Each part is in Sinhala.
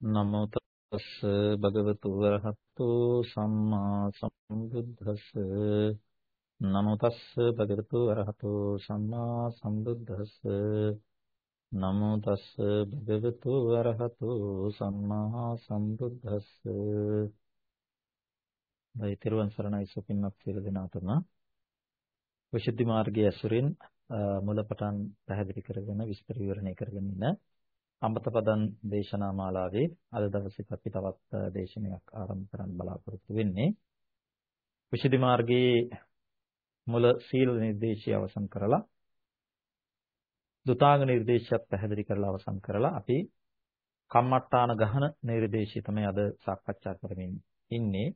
නමෝ තස් භගවතු වරහතු සම්මා සම්බුද්දස්ස. නමෝ තස් භගවතු වරහතු සම්මා සම්බුද්දස්ස. නමෝ තස් භගවතු වරහතු සම්මා සම්බුද්දස්ස. වෛතිරුවන් සරණයි සුපින්වත් සියලු දෙනාටම. විශුද්ධි මාර්ගයේ ඇසුරින් මුලපටන් පැහැදිලි කරගෙන විස්තර විවරණය කරගෙන ඉන්න අමතපදන් දේශනා මාලාවේ අද දවසේත් අපි තවත් දේශනයක් ආරම්භ කරන්න බලාපොරොත්තු වෙන්නේ. විශේෂ මාර්ගයේ මුල සීල නිර්දේශය අවසන් කරලා දුතාංග නිර්දේශයත් පැහැදිලි කරලා අවසන් කරලා අපි කම්මට්ටාන ගහන නිර්දේශය තමයි අද සාකච්ඡා කරමින් ඉන්නේ.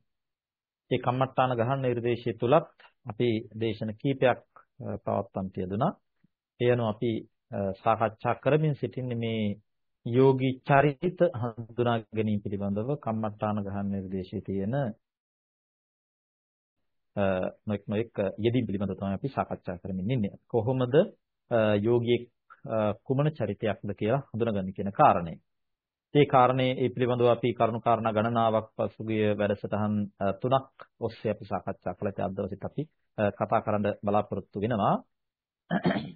මේ කම්මට්ටාන ගහන නිර්දේශය තුලත් අපි දේශන කීපයක් පවත්වන්න තියදුනා. ඒ අනුව අපි සාකච්ඡා කරමින් සිටින්නේ මේ යෝගී චරිත හඳුනා ගැනීම පිළිබඳව කම්මට්ටාන ගහන නිර්දේශයේ තියෙන නොඑක් නොඑක් යෙදීම් පිළිබඳව තමයි අපි සාකච්ඡා කරමින් ඉන්නේ. කොහොමද යෝගී කුමන චරිතයක්ද කියලා හඳුනගන්නේ කියන කාරණේ. ඒ කාරණේ ඒ පිළිබඳව අපි කරුණු කාරණා ගණනාවක් පසුගිය වැඩසටහන් තුනක් ඔස්සේ අපි සාකච්ඡා කළා. ඒ අද දවසේත් අපි කතා කරන්න බලාපොරොත්තු වෙනවා.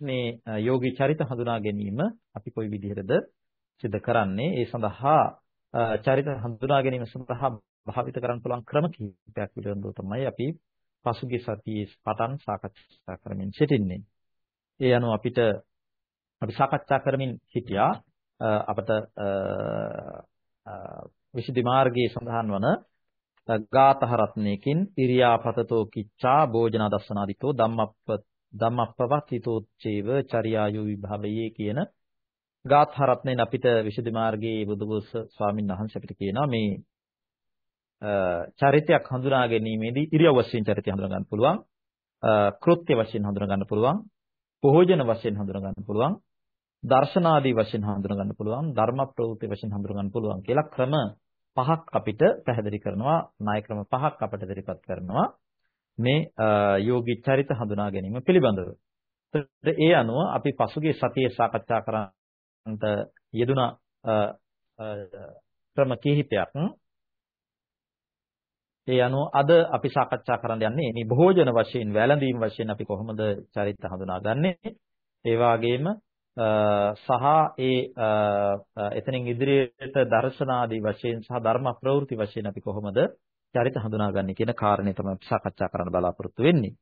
මේ යෝගී චරිත හඳුනා ගැනීම අපි කොයි විදිහටද සිදු කරන්නේ ඒ සඳහා චරිත හඳුනා ගැනීම සඳහා භාවිත කරන්න පුළුවන් ක්‍රම කිහිපයක් පිළිබඳව තමයි අපි පසුගිය සතියේ පටන් සාකච්ඡා කරමින් සිටින්නේ. ඒ අනුව අපිට අපි සාකච්ඡා කරමින් සිටියා අපට විසුද්ධි මාර්ගයේ සඳහන් වන ගාතහ රත්නයකින් ඉරියාපතතෝ කිච්ඡා භෝජන දස්සනාදිතෝ ධම්මප්ප ධම්මප්පවතිතෝ චේව චර්යායු විභවයේ කියන ගාථා රත්නයෙන් අපිට විසුද්ධි මාර්ගයේ බුදුබුස් ස්වාමීන් වහන්සේ අපිට කියනවා මේ චරිතයක් හඳුනා ගැනීමේදී ඉරියව් වශයෙන් චරිතය හඳුනා ගන්න පුළුවන්. කෘත්‍ය වශයෙන් හඳුනා ගන්න පුළුවන්. පොහෝජන වශයෙන් හඳුනා ගන්න පුළුවන්. දර්ශනාදී වශයෙන් හඳුනා ගන්න පුළුවන්. ධර්ම ප්‍රවෘත්ති වශයෙන් හඳුනා ගන්න පුළුවන් කියලා ක්‍රම පහක් අපිට පැහැදිලි කරනවා. ණය ක්‍රම පහක් අපිට ඉදිරිපත් කරනවා. මේ යෝගී චරිත හඳුනා ගැනීම පිළිබඳව. ඒ අනුව අපි පසුගිය සතියේ සාකච්ඡා කරා න්ට යෙදුන ක්‍රම කිහිපයක් ඒ අනුව අද අපි සාකච්ඡා කරන්න යන්නේ මේ භෝජන වශයෙන් වැළඳීම් වශයෙන් අපි කොහොමද චරිත හඳුනාගන්නේ ඒ වගේම සහ ඒ එතනින් ඉදිරියට දර්ශනාදී වශයෙන් සහ ධර්ම ප්‍රවෘත්ති වශයෙන් අපි කොහොමද චරිත හඳුනාගන්නේ කියන කාරණේ තමයි සාකච්ඡා කරන්න බලාපොරොත්තු වෙන්නේ.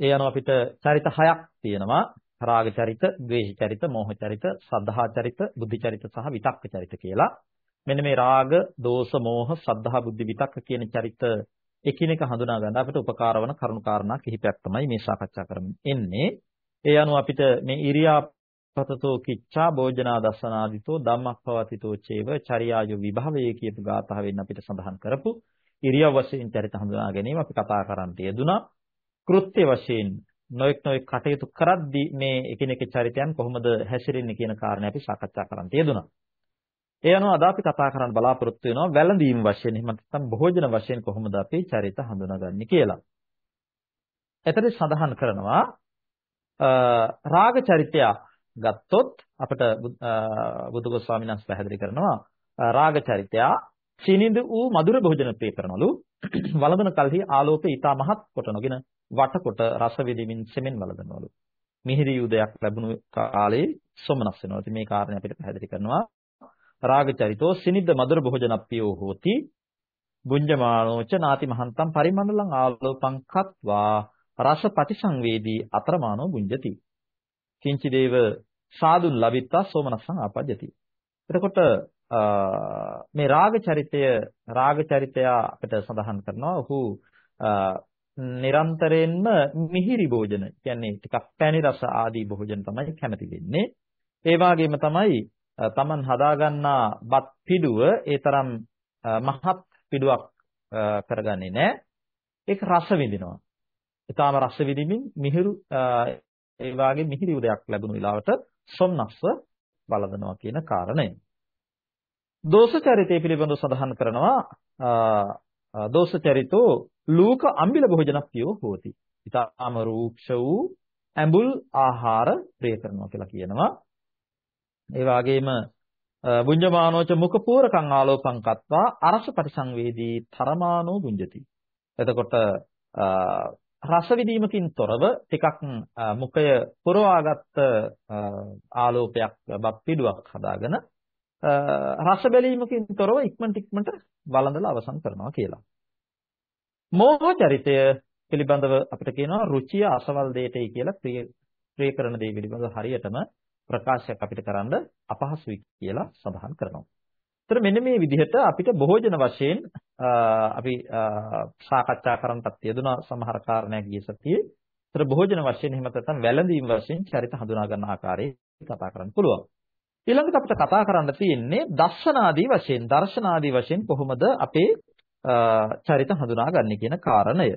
ඒ අනුව අපිට චරිත හයක් තියෙනවා. රාග චරිත, ද්වේෂ චරිත, මෝහ චරිත, සද්ධා චරිත, බුද්ධි චරිත සහ විතක්ක චරිත කියලා. මෙන්න මේ රාග, දෝෂ, මෝහ, සද්ධා, බුද්ධි, විතක්ක කියන චරිත එකිනෙක හඳුනා ගන්න අපිට උපකාර වන කරුණු කාරණා කිහිපයක් තමයි මේ සාකච්ඡා කරමින් එන්නේ. ඒ අනුව අපිට මේ ඉරියාපතතෝ කිච්ඡා භෝජනා දසනාදිතෝ ධම්මප්පවතිතෝ චේව චර්යායු විභවයේ කියපු ගාථාවෙන් අපිට සඳහන් කරපු ඉරියව් වශයෙන් චරිත හඳුනා ගැනීම අපි කතා කරන්න යෙදුනා. කෘත්‍ය වශයෙන් නොඑක් නොඑක් කටයුතු කරද්දී මේ එකිනෙක චරිතයන් කොහොමද හැසිරෙන්නේ කියන කාරණේ අපි සාකච්ඡා කරන්න තියදුනා. ඒ අනුව අද අපි කතා කරන්න බලාපොරොත්තු වෙනවා වැළඳීම් වශයෙන් එහෙම නැත්නම් භෝජන වශයෙන් කොහොමද අපි චරිත හඳුනාගන්නේ කියලා. එතන සඳහන් කරනවා රාග චරිතය ගත්තොත් අපිට බුදුගොස් ස්වාමීන් වහන්සේ පැහැදිලි කරනවා රාග චරිතය සිනිඳ වූ මధుර භෝජන ප්‍රිය කරනලු වළඳන කල්හි ආලෝකය ඊටා මහත් කොට නොගෙන වටකොට රස විදිමින් සෙමෙන් වළඳනවලු. මිහිරි යුදයක් ලැබුණු කාලේ සොමනස් වෙනවා. ඉතින් මේ කාරණේ අපිට පැහැදිලි කරනවා. රාග චරිතෝ සිනිද්ද මధుර භෝජනප්පියෝ හෝති. බුඤ්ජමානෝච නාති මහන්තම් පරිමණ්ඩලං ආලෝපං කତ୍වා රස පටිසංවේදී අතරමානෝ බුඤ්ජති. කිංචි දේව සාදු ලබිත්වා සෝමනස්සං ආපජ්ජති. එතකොට මේ රාග චරිතය රාග චරිතය අපිට සඳහන් කරනවා ඔහු නිරන්තරයෙන්ම මිහිරි භෝජන කියන්නේ ටිකක් පැණි රස ආදී භෝජන තමයි කැමති වෙන්නේ. ඒ වගේම තමයි Taman හදාගන්නා බත් පිඩුව ඒ තරම් මහත් පිඩුවක් කරගන්නේ නැහැ. ඒක රස විඳිනවා. ඊටාම රස විඳින්මින් මිහිරු ඒ වාගේ මිහිරි උදයක් ලැබුණු වෙලාවට සොම්නස්ව බලදනවා කියන කාරණය. දෝෂ චරිතය පිළිබඳව සඳහන් කරනවා දෝෂ චරිතෝ ලූක අම්බිල භෝජනප්පියෝ හෝති. ඊටාම රූක්ෂ වූ ඇඹුල් ආහාර ප්‍රිය කරනවා කියලා කියනවා. ඒ වගේම බුඤ්ජමානෝච මුඛ පූරකං ආලෝපං කତ୍වා අරස පරිසංවේදී තරමානෝ බුඤ්ජති. එතකොට රස විදීමකින් තොරව ටිකක් මුඛය පුරවාගත් ආලෝපයක් බක් පිඩුවක් හදාගෙන රස බැලීමකින් තොරව ඉක්මනට ඉක්මනට වළඳලා අවසන් කරනවා කියලා. මෝහ චරිතය පිළිබඳව අපිට කියනවා රුචිය අසවල් දෙයටයි කියලා ප්‍රිය ප්‍රිය කරන දේ පිළිබඳව හරියටම ප්‍රකාශයක් අපිට කරන්න අපහසුයි කියලා සඳහන් කරනවා. ඒතර මෙන්න මේ විදිහට අපිට බොහෝජන වශයෙන් අපි සාකච්ඡා කරන්නත් යෙදුනා සමහර කාරණයක් ගිය සතියේ. ඒතර බොහෝජන වශයෙන් එහෙම නැත්නම් වැළඳීම් වශයෙන් චරිත හඳුනා ගන්න ආකාරය කතා කරන්න පුළුවන්. ඊළඟට අපිට කතා කරන්න තියෙන්නේ දර්ශනාදී වශයෙන් දර්ශනාදී වශයෙන් කොහොමද අපේ චරිත හඳුනාගන්නේ කියන කාරණය.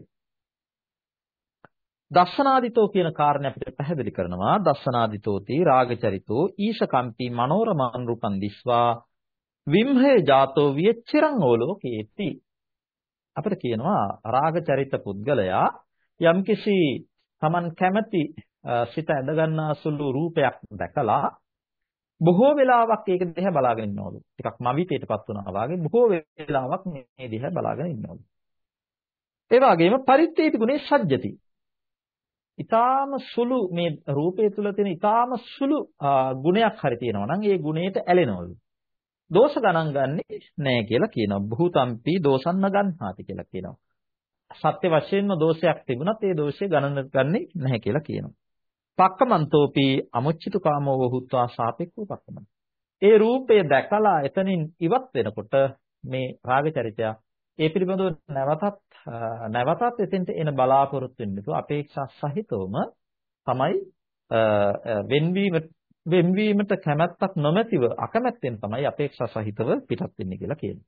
දස්සනාදිතෝ කියන කාරණය අපිට පැහැදිලි කරනවා දස්සනාදිතෝති රාගචරිතෝ ඊශකම්පි මනෝරමං රූපං දිස්වා විම්හේ ජාතෝ විය චිරං ඕලෝකේති අපිට කියනවා රාගචරිත පුද්ගලයා යම්කිසි Taman කැමැති සිත ඇඳ ගන්නා සුළු රූපයක් දැකලා බොහෝ වෙලාවක් ඒක දිහා බලාගෙන ඉන්නවලු. ටිකක් මවිතයටපත් වුණා වගේ බොහෝ වෙලාවක් මේ දිහා බලාගෙන ඉන්නවලු. ඒ වගේම පරිත්තේති ගුණේ සජ්ජති. ඊටාම සුළු මේ රූපය තුල තියෙන ඊටාම සුළු ගුණයක් හරි තියෙනවා නම් ඒ ගුණයට ඇලෙනවලු. දෝෂ ගණන් ගන්නෙ නෑ කියලා කියනවා. බුහුතම්පි දෝසන්න ගන්නාති කියලා කියනවා. සත්‍ය වශයෙන්ම දෝෂයක් තිබුණත් ඒ දෝෂය ගණන ගන්නෙ නැහැ කියලා කියනවා. පක්කමන්තෝපි අමුච්චිතු කාමෝ වහුත්වා සාපේක්ඛව පක්කමන්ත. ඒ රූපය දැකලා එතනින් ඉවත් වෙනකොට මේ රාග චරිතය ඒ පිළිබඳව නැවතත් නැවතත් එතෙන්ට එන බලාපොරොත්තු වෙන්න තු අපේක්ෂා සහිතවම තමයි වෙන්වීම වෙන්වීමට කැමැත්තක් නොමැතිව අකමැත්තෙන් තමයි අපේක්ෂා සහිතව පිටත් වෙන්නේ කියලා කියන්නේ.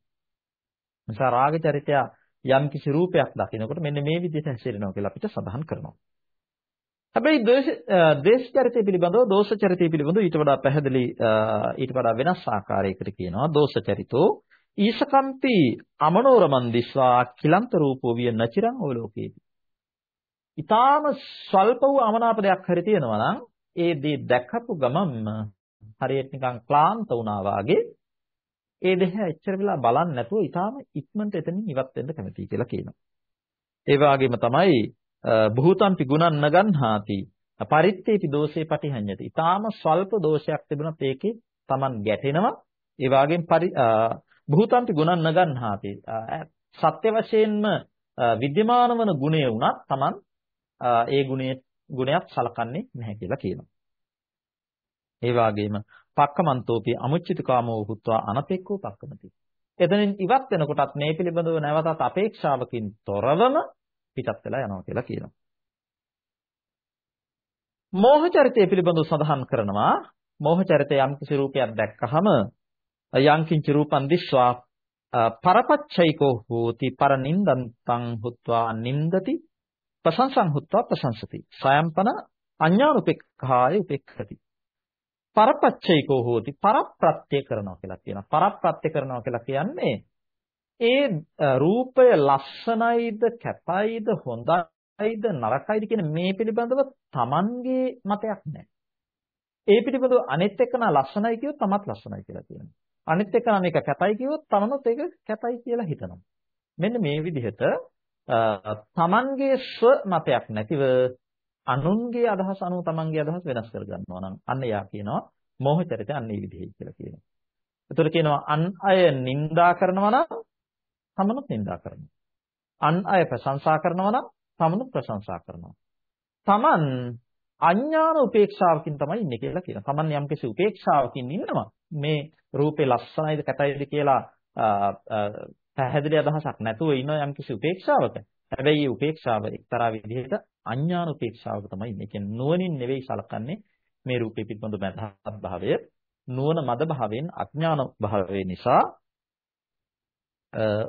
නිසා රාග චරිතය යම් කිසි රූපයක් දකිනකොට මෙන්න මේ විදිහට හැසිරෙනවා කියලා අපිට සඳහන් කරනවා. හැබැයි ද්වේෂ චරිතය පිළිබඳව දෝෂ චරිතය පිළිබඳව ඊට වඩා පැහැදිලි ඊට වඩා වෙනස් ආකාරයකට කියනවා දෝෂ චරිතෝ ඊසකම්පි අමනෝරමන් දිස්වා කිලන්ත රූපෝ විය නචිරං ඔය ලෝකේති. ඊටාම ස්වල්ප වූ අමනාප දෙයක් හරි තියෙනවා නම් ඒ දේ දැකපු ගමන්ම හරියට නිකන් ක්ලාන්ත වුණා වාගේ ඒ දෙහ එච්චර වෙලා බලන්නේ නැතුව ඊටාම ඉක්මනට එතනින් ඉවත් වෙන්න කැමතියි කියලා කියනවා. ඒ වගේම තමයි භූතම්පි ගුණන් නගන්හාති පරිත්තේපි දෝෂේ පටිහඤ්ඤති. ඊටාම ස්වල්ප දෝෂයක් තිබුණත් ඒකේ Taman ගැටෙනවා. ඒ වගේම භූතම්පි ගුණන් නගන්හාති. සත්‍ය වශයෙන්ම විද්‍යමාන වන ගුණය වුණත් Taman ඒ ගුණයේ ගුණයක් සලකන්නේ නැහැ කියලා කියනවා. ඒ වගේම පක්කමන්තෝපි අමුච්චිත කාමෝ හුත්වා අනපෙක්කෝ පක්කමති. එතනින් ඉවත් වෙනකොටත් මේ පිළිබඳව නැවතත් අපේක්ෂාවකින් තොරවම පිටත් වෙලා යනවා කියලා කියනවා. මෝහ චරිතය පිළිබඳව සඳහන් කරනවා. මෝහ චරිතය යම් කිසි රූපයක් දැක්කහම යංකින්ච රූපං දිස්වා පරපච්චයිකෝ හෝති පරනින්දන්තං හුත්වා නින්දති ප්‍රශංසං හුත්වා ප්‍රශංසති. සයම්පන අඤ්ඤානුපෙක්ඛාය උපෙක්ඛති. පරපච්චයිකෝ හෝති පරප්‍රත්‍ය කරනවා කියලා කියනවා. පරප්‍රත්‍ය කරනවා කියලා කියන්නේ ඒ රූපය ලස්සනයිද කැතයිද හොඳයිද නරකයිද කියන මේ පිළිබඳව Tamanගේ මතයක් නැහැ. ඒ පිළිබඳව අනෙත් එක්කන ලස්සනයි කියොත් තමත් ලස්සනයි කියලා කියනවා. අනිත් එක නම් එක කැතයි කිව්වොත් තමනුත් ඒක කැතයි කියලා හිතනවා. මෙන්න මේ විදිහට තමන්ගේ ස්ව මතයක් නැතිව අනුන්ගේ අදහස් අනුව තමන්ගේ අදහස් වෙනස් කර ගන්නවා නම් අන්න යා කියනවා මෝහ චරිතය අන්න ඒ විදිහයි කියලා කියනවා. ඒතර කියනවා අන් අය නිඳා කරනවා නම් තමනුත් නිඳා කරනවා. අන් අය ප්‍රශංසා කරනවා නම් තමනුත් ප්‍රශංසා කරනවා. තමන් අඥාන උපේක්ෂාවකින් තමයි ඉන්නේ කියලා කියනවා. තමන් යම්කිසි උපේක්ෂාවකින් ඉන්නවා. මේ රූපේ ලස්සනයිද කැතයිද කියලා පැහැදිලි අදහසක් නැතුව ඉන්න යම්කිසි උපේක්ෂාවක. හැබැයි මේ උපේක්ෂාව එක්තරා විදිහකට අඥාන උපේක්ෂාවක තමයි ඉන්නේ. කියන්නේ නුවණින් නෙවෙයි සලකන්නේ මේ රූපේ පිටබඳ මදහත් භාවය. නුවණ මද භාවයෙන් අඥාන භාවය නිසා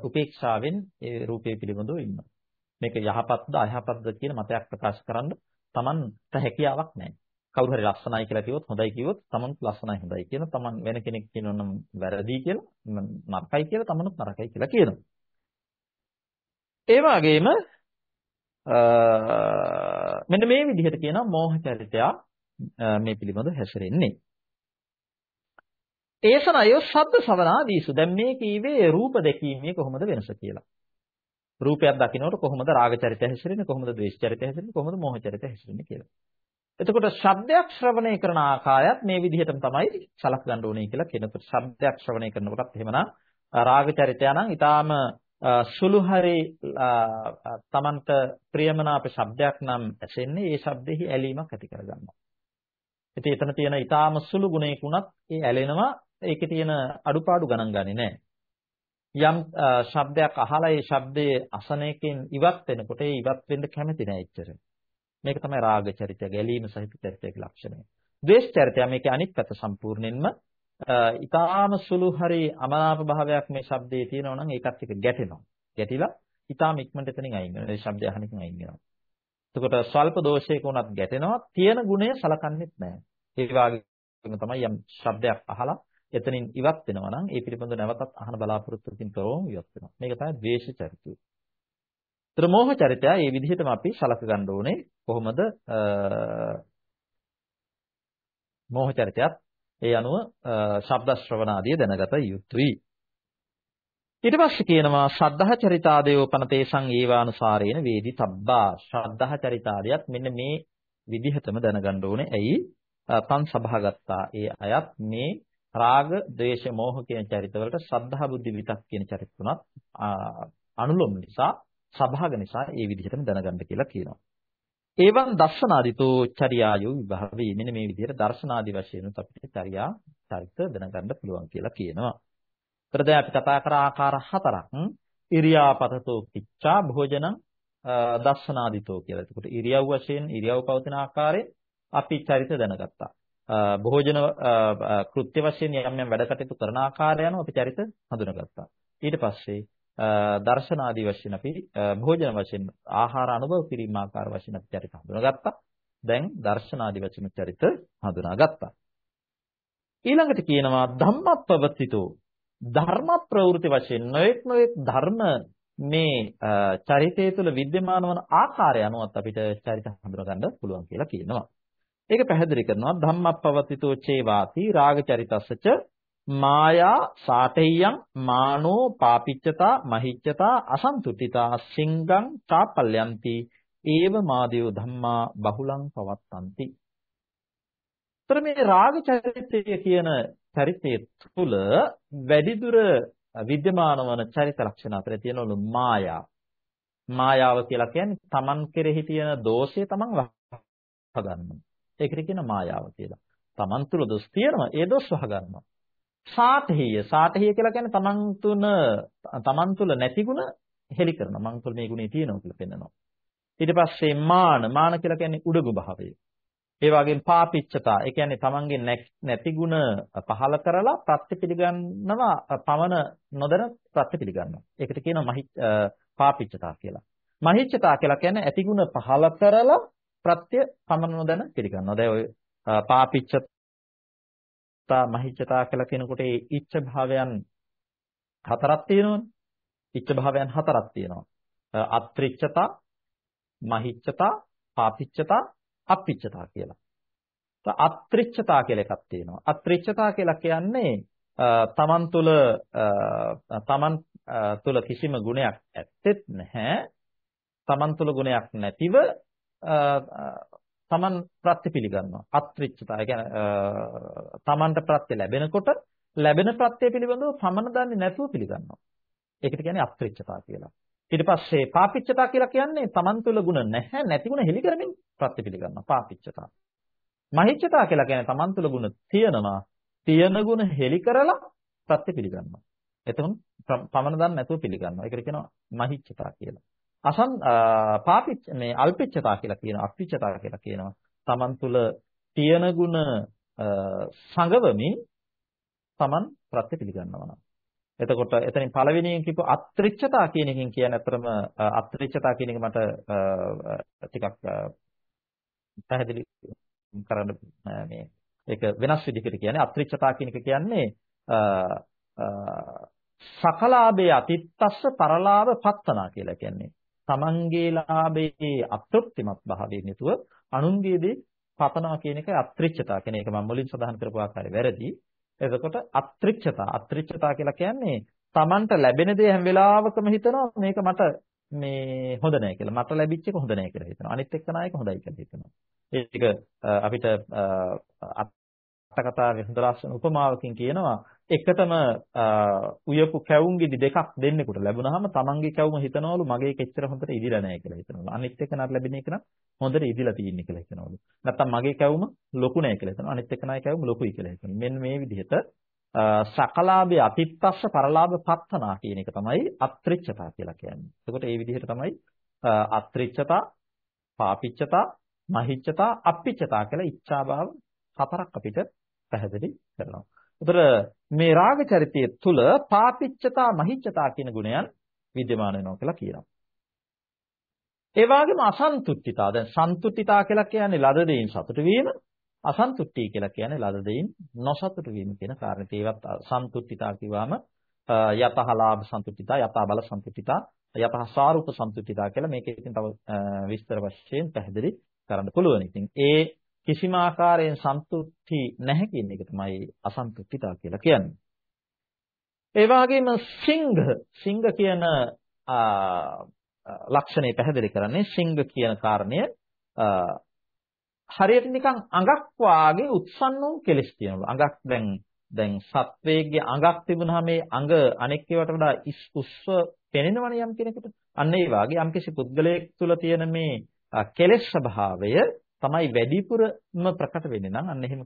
උපේක්ෂාවෙන් ඒ රූපේ පිළිබඳව ඉන්නවා. මේක යහපත්ද අයහපත්ද කියන මතයක් ප්‍රකාශ කරන්න Tamanට හැකියාවක් නැහැ. කවුරු හරි ලස්සනයි කියලා කිව්වොත් හොඳයි කිව්වොත් තමනුත් ලස්සනයි හොඳයි කියන තමන් වෙන කෙනෙක් කියනවා නම් වැරදි කියලා නරකයි කියලා තමනුත් නරකයි කියලා කියනවා. ඒ වගේම මෙන්න මේ විදිහට කියනවා මෝහ චරිතය මේ පිළිබඳව හැසිරෙන්නේ. ඒසනය ශබ්ද සවනාදීසු. දැන් මේ කීවේ රූප දැකීමේ කොහොමද වෙනස කියලා. රූපයක් දකින්නකොට කොහොමද රාග චරිතය හැසිරෙන්නේ කොහොමද ද්වේෂ චරිතය හැසිරෙන්නේ කොහොමද මෝහ චරිතය හැසිරෙන්නේ කියලා. එතකොට ශබ්දයක් ශ්‍රවණය කරන ආකාරයත් මේ විදිහටම තමයි සලක ගන්න ඕනේ කියලා කියනකොට ශබ්දයක් ශ්‍රවණය කරනකොටත් එහෙමනම් රාග චරිතය නම් ඊටාම සුළු හරි තමන්ට ප්‍රියමනාප ශබ්දයක් නම් ඇසෙන්නේ ඒ ශබ්දෙහි ඇලීමක් ඇති කරගන්නවා. ඉතින් එතන තියෙන ඊටාම සුළු ගුණයකුණත් ඒ ඇලෙනවා ඒකේ තියෙන අඩුපාඩු ගණන් ගන්නේ නැහැ. යම් ශබ්දයක් අහලා ඒ ශබ්දයේ අසනයකින් ඉවත් වෙනකොට ඒ ඉවත් වෙන්න කැමති නැහැ එච්චර. මේක තමයි රාග චරිතය, ගැලීම සහිත චරිතයක ලක්ෂණය. ද්වේෂ චරිතය මේකේ අනිත් පැත්ත සම්පූර්ණයෙන්ම ඊටාම සුළු හරි අමනාප භාවයක් මේ ශබ්දයේ තියෙනවා නම් ඒකත් එක්ක ගැටෙනවා. ගැටිලා ඊටාම ඉක්මනට එතනින් අයින් වෙනවා. ඒ ශබ්දය අහනකින් අයින් වෙනවා. එතකොට ස්වල්ප දෝෂයක උනත් ගැටෙනවා. තියෙන ගුණය සලකන්නේත් නැහැ. ඒ වගේම තමයි යම් ශබ්දයක් අහලා එතනින් ඉවත් වෙනවා නම් ඒ පිළිබඳව නැවතත් අහන බලාපොරොත්තුකින් තොරවම ඉවත් වෙනවා. මේක තමයි ද්වේෂ චරිතය. ඒතර මෝහ චරිතය මේ විදිහටම අපි සලක ගන්න ඕනේ. කොහොමද මෝහ චරිතයත් ඒ අනුව ශබ්ද ශ්‍රවණ ආදිය දැනගත යුතුයි. ඊට පස්සේ කියනවා ශ්‍රද්ධා චරිතාදයෝ පනතේසං ඒවානුසාරේන වේදි තබ්බා ශ්‍රද්ධා චරිතාදයත් මෙන්න මේ විදිහටම දැනගන්න ඕනේ. ඇයි? තන් සභාගත්තා. ඒ අයත් මේ රාග, ද්වේෂ, මෝහ කියන චරිතවලට ශ්‍රද්ධා බුද්ධි විතක් කියන චරිත තුනත් අනුලොම් නිසා සභාග නිසා ඒ විදිහටම දැනගන්න කියලා කියනවා. ඒවන් දර්ශනාදිතෝ චර්යායෝ විභවී මෙන්න මේ විදිහට දර්ශනාදි වශයෙන් අපිට චර්යා චරිත දැනගන්න පුළුවන් කියලා කියනවා. ඒතර දැන් අපි කතා කර ආකාර හතරක් ඉරියාපතතෝ කිච්ඡා භෝජන දර්ශනාදිතෝ කියලා. එතකොට ඉරියව් වශයෙන් ඉරියව් පවතින ආකාරයෙන් අපි චරිත දැනගත්තා. භෝජන කෘත්‍ය වශයෙන් යම් යම් වැඩ කටයුතු කරන ආකාරය අනුව අපි චරිත හඳුනාගත්තා. ඊට පස්සේ දර්ශන ආදී වශයෙන් අපි භෝජන වශයෙන් ආහාර අනුභව කිරීම ආකාර වශයෙන් අපි චරිත හඳුනාගත්තා. දැන් දර්ශන ආදී වශයෙන් චරිත හඳුනාගත්තා. ඊළඟට කියනවා ධම්මප්පවතිතෝ ධර්ම ප්‍රවෘත්ති වශයෙන් නොඑක් නොඑක් ධර්ම මේ චරිතය තුළ विद्यमान වන ආකාරය අනුවත් අපිට චරිත හඳුනා ගන්න පුළුවන් කියලා කියනවා. ඒක පැහැදිලි කරනවා ධම්මප්පවතිතෝ චේවාති රාග චරිතස්සච මායා සාටෙය්‍යං මානෝ පාපිච්චතා මහිච්චතා අසන්තුට්ඨිතා සිංගං චාපල්යන්ති ඒව මාදේව ධම්මා බහුලං පවත්තಂತಿ. ତර මේ රාග චරිතය කියන චරිතය තුළ වැඩිදුර විද්‍යමාන වන චරිත ලක්ෂණ අතර තියෙනවලු මායා. මායාව කියලා කියන්නේ Taman කෙරෙහි තියෙන දෝෂය Taman වහගන්නවා. ඒකට කියන මායාව කියලා. තමන් තුල දොස් තියෙනවා ඒ දොස් වහගන්නවා. සාතහිය සාතහිය කියලා කියන්නේ තමන් තුන තමන් තුල නැති ගුණ හෙලි කරනවා. මං තුල මේ ගුණේ තියෙනවා කියලා පෙන්නනවා. ඊට පස්සේ මාන මාන කියලා කියන්නේ උඩගු භාවය. ඒ වගේම පාපිච්චතා ඒ කියන්නේ තමන්ගේ නැති ගුණ පහල කරලා ප්‍රත්‍යපිලිගන්නවා පවන නොදැන ප්‍රත්‍යපිලිගන්නවා. ඒකට කියනවා මහි පාපිච්චතා කියලා. මහිච්ඡතා කියලා කියන්නේ ඇති ගුණ පහල කරලා ප්‍රත්‍ය පමන නොදැන පිළිගන්නවා දැන් ඔය පාපිච්ච තා මහිච්ඡතා කියලා කියනකොට ඒ ඉච්ඡ භාවයන් හතරක් තියෙනවනේ. ඉච්ඡ භාවයන් හතරක් තියෙනවා. අත්‍රිච්ඡතා, මහිච්ඡතා, පාපිච්ඡතා, අපිච්ඡතා කියලා. අත්‍රිච්ඡතා කියලා එකක් තියෙනවා. අත්‍රිච්ඡතා කියලා කියන්නේ තමන් තුළ තමන් තුළ කිසිම ගුණයක් ඇත්තෙත් නැහැ. තමන් තුළ ගුණයක් නැතිව තමන් ප්‍රත්‍ය පිළිගන්නවා. අත්‍රිච්ඡතා. ඒ කියන්නේ තමන්ට ප්‍රත්‍ය ලැබෙනකොට ලැබෙන ප්‍රත්‍ය පිළිබඳව පමන දන්නේ නැතුව පිළිගන්නවා. ඒකට කියන්නේ අත්‍රිච්ඡතා කියලා. ඊට පස්සේ පාපිච්ඡතා කියලා කියන්නේ තමන් තුළ ಗುಣ නැහැ නැති ಗುಣ හෙලි කරමින් ප්‍රත්‍ය පිළිගන්නවා. පාපිච්ඡතා. මහිච්ඡතා කියලා කියන්නේ තමන් තුළ ಗುಣ තියෙනවා. තියෙන ಗುಣ හෙලි කරලා ප්‍රත්‍ය පිළිගන්නවා. එතකොට පමන දන්නේ නැතුව පිළිගන්නවා. ඒකට කියනවා මහිච්ඡතා කියලා. අසන් පාපිච්ච මේ අල්පිච්චතා කියලා කියනවා අපිච්චතා කියලා කියනවා. Taman තුල තියෙන ಗುಣ සංගවමින් Taman ප්‍රත්‍ය පිළිගන්නවා නම්. එතකොට එතනින් පළවෙනියෙන් කිව්ව අත්‍රිච්ඡතා කියන එකෙන් කියන්නේ අතරම අත්‍රිච්ඡතා කියන එක මට ටිකක් පැහැදිලි කරන්න මේ ඒක වෙනස් විදිහකට කියන්නේ අත්‍රිච්ඡතා කියන එක කියන්නේ සකලාභේ අතිත්තස්ස පරලාභ පත්තනා කියලා කියන්නේ තමන්ගේ ලාභයේ අතෘප්තිමත් භාවයෙන් යුතුව අනුන්ගේ දේ පතනවා කියන එක අත්‍රිච්ඡතා කියන එක මම මුලින් සඳහන් කරපු ආකාරය වැරදි. එතකොට අත්‍රිච්ඡතා අත්‍රිච්ඡතා කියලා කියන්නේ Tamanට ලැබෙන දේ හැම වෙලාවකම හිතනවා මේක මට මේ හොඳ නැහැ කියලා. මට ලැබිච්ච එක හොඳ නැහැ කියලා හිතනවා. අනිත් එක්කනා එක හොඳයි කියලා හිතනවා. ඒක අපිට අටකතාවේ හොඳ ලස්සන උපමාවකින් කියනවා එකටම උයපු කැවුම් ගෙඩි දෙකක් දෙන්නෙකුට ලැබුණාම තමන්ගේ කැවුම හිතනවලු මගේ කෙච්චර හොඳට ඉදිලා නැහැ කියලා හිතනවලු. අනිත් එක නර ලැබෙන එක නම් හොඳට ඉදිලා තියෙන්නේ කියලා හිතනවලු. නැත්තම් මගේ කැවුම ලොකු නැහැ කියලා හිතනවා. අනිත් එක නයි කැවුම ලොකුයි කියලා හිතනවා. මෙන්න මේ විදිහට සකලාභය අතිප්පස්ස පරලාභ පත්තනා කියන එක තමයි අත්‍රිච්ඡතා කියලා කියන්නේ. එතකොට මේ විදිහට තමයි අත්‍රිච්ඡතා, පාපිච්ඡතා, මහිච්ඡතා, අප්පිච්ඡතා කියලා ඉච්ඡාභාව හතරක් අපිට පැහැදිලි කරනවා. ඒතර මේ රාග චරිතය තුල පාපිච්චතා මහිච්චතා කියන ගුණයන් විද්‍යමාන වෙනවා කියලා කියනවා. ඒ වගේම අසන්තුට්ඨිතා. දැන් සන්තුට්ඨිතා කියලා කියන්නේ ලද දෙයින් සතුටු වීම. අසන්තුට්ඨි කියලා කියන්නේ ලද දෙයින් නොසතුටු වීම කියන කාරණේ. ඒවත් සන්තුට්ඨිතා කිව්වම යතහලාභ සන්තුට්ඨිතා, යතබල සන්තුට්ඨිතා, යතහ සාරූප සන්තුට්ඨිතා කියලා මේකේ ඉතින් තව විස්තර වශයෙන් පැහැදිලි කරන්න පුළුවන්. ඉතින් ඒ කිසිම ආකාරයෙන් සන්තුෂ්ටි නැහැ කියන එක තමයි අසන්තුෂ්ටිතා කියලා කියන්නේ. ඒ වගේම සිංහ සිංහ කියන ලක්ෂණය පැහැදිලි කරන්නේ සිංහ කියන කාරණය හරියට නිකන් අඟක් වාගේ උත්සන්න වූ කෙලස් තියෙනවා. අඟක් දැන් දැන් සත්වයේ අඟක් තිබුණාම මේ අඟ අනෙක් ඒවාට වඩා උස්ව පෙනෙනවනේ යම් කෙනෙකුට. අන්න ඒ වාගේ යම්කිසි පුද්ගලයෙක් තුළ තියෙන මේ කෙලෙස් ස්වභාවය තමයි වැඩිපුරම ප්‍රකට වෙන්නේ නම් අන්න එහෙම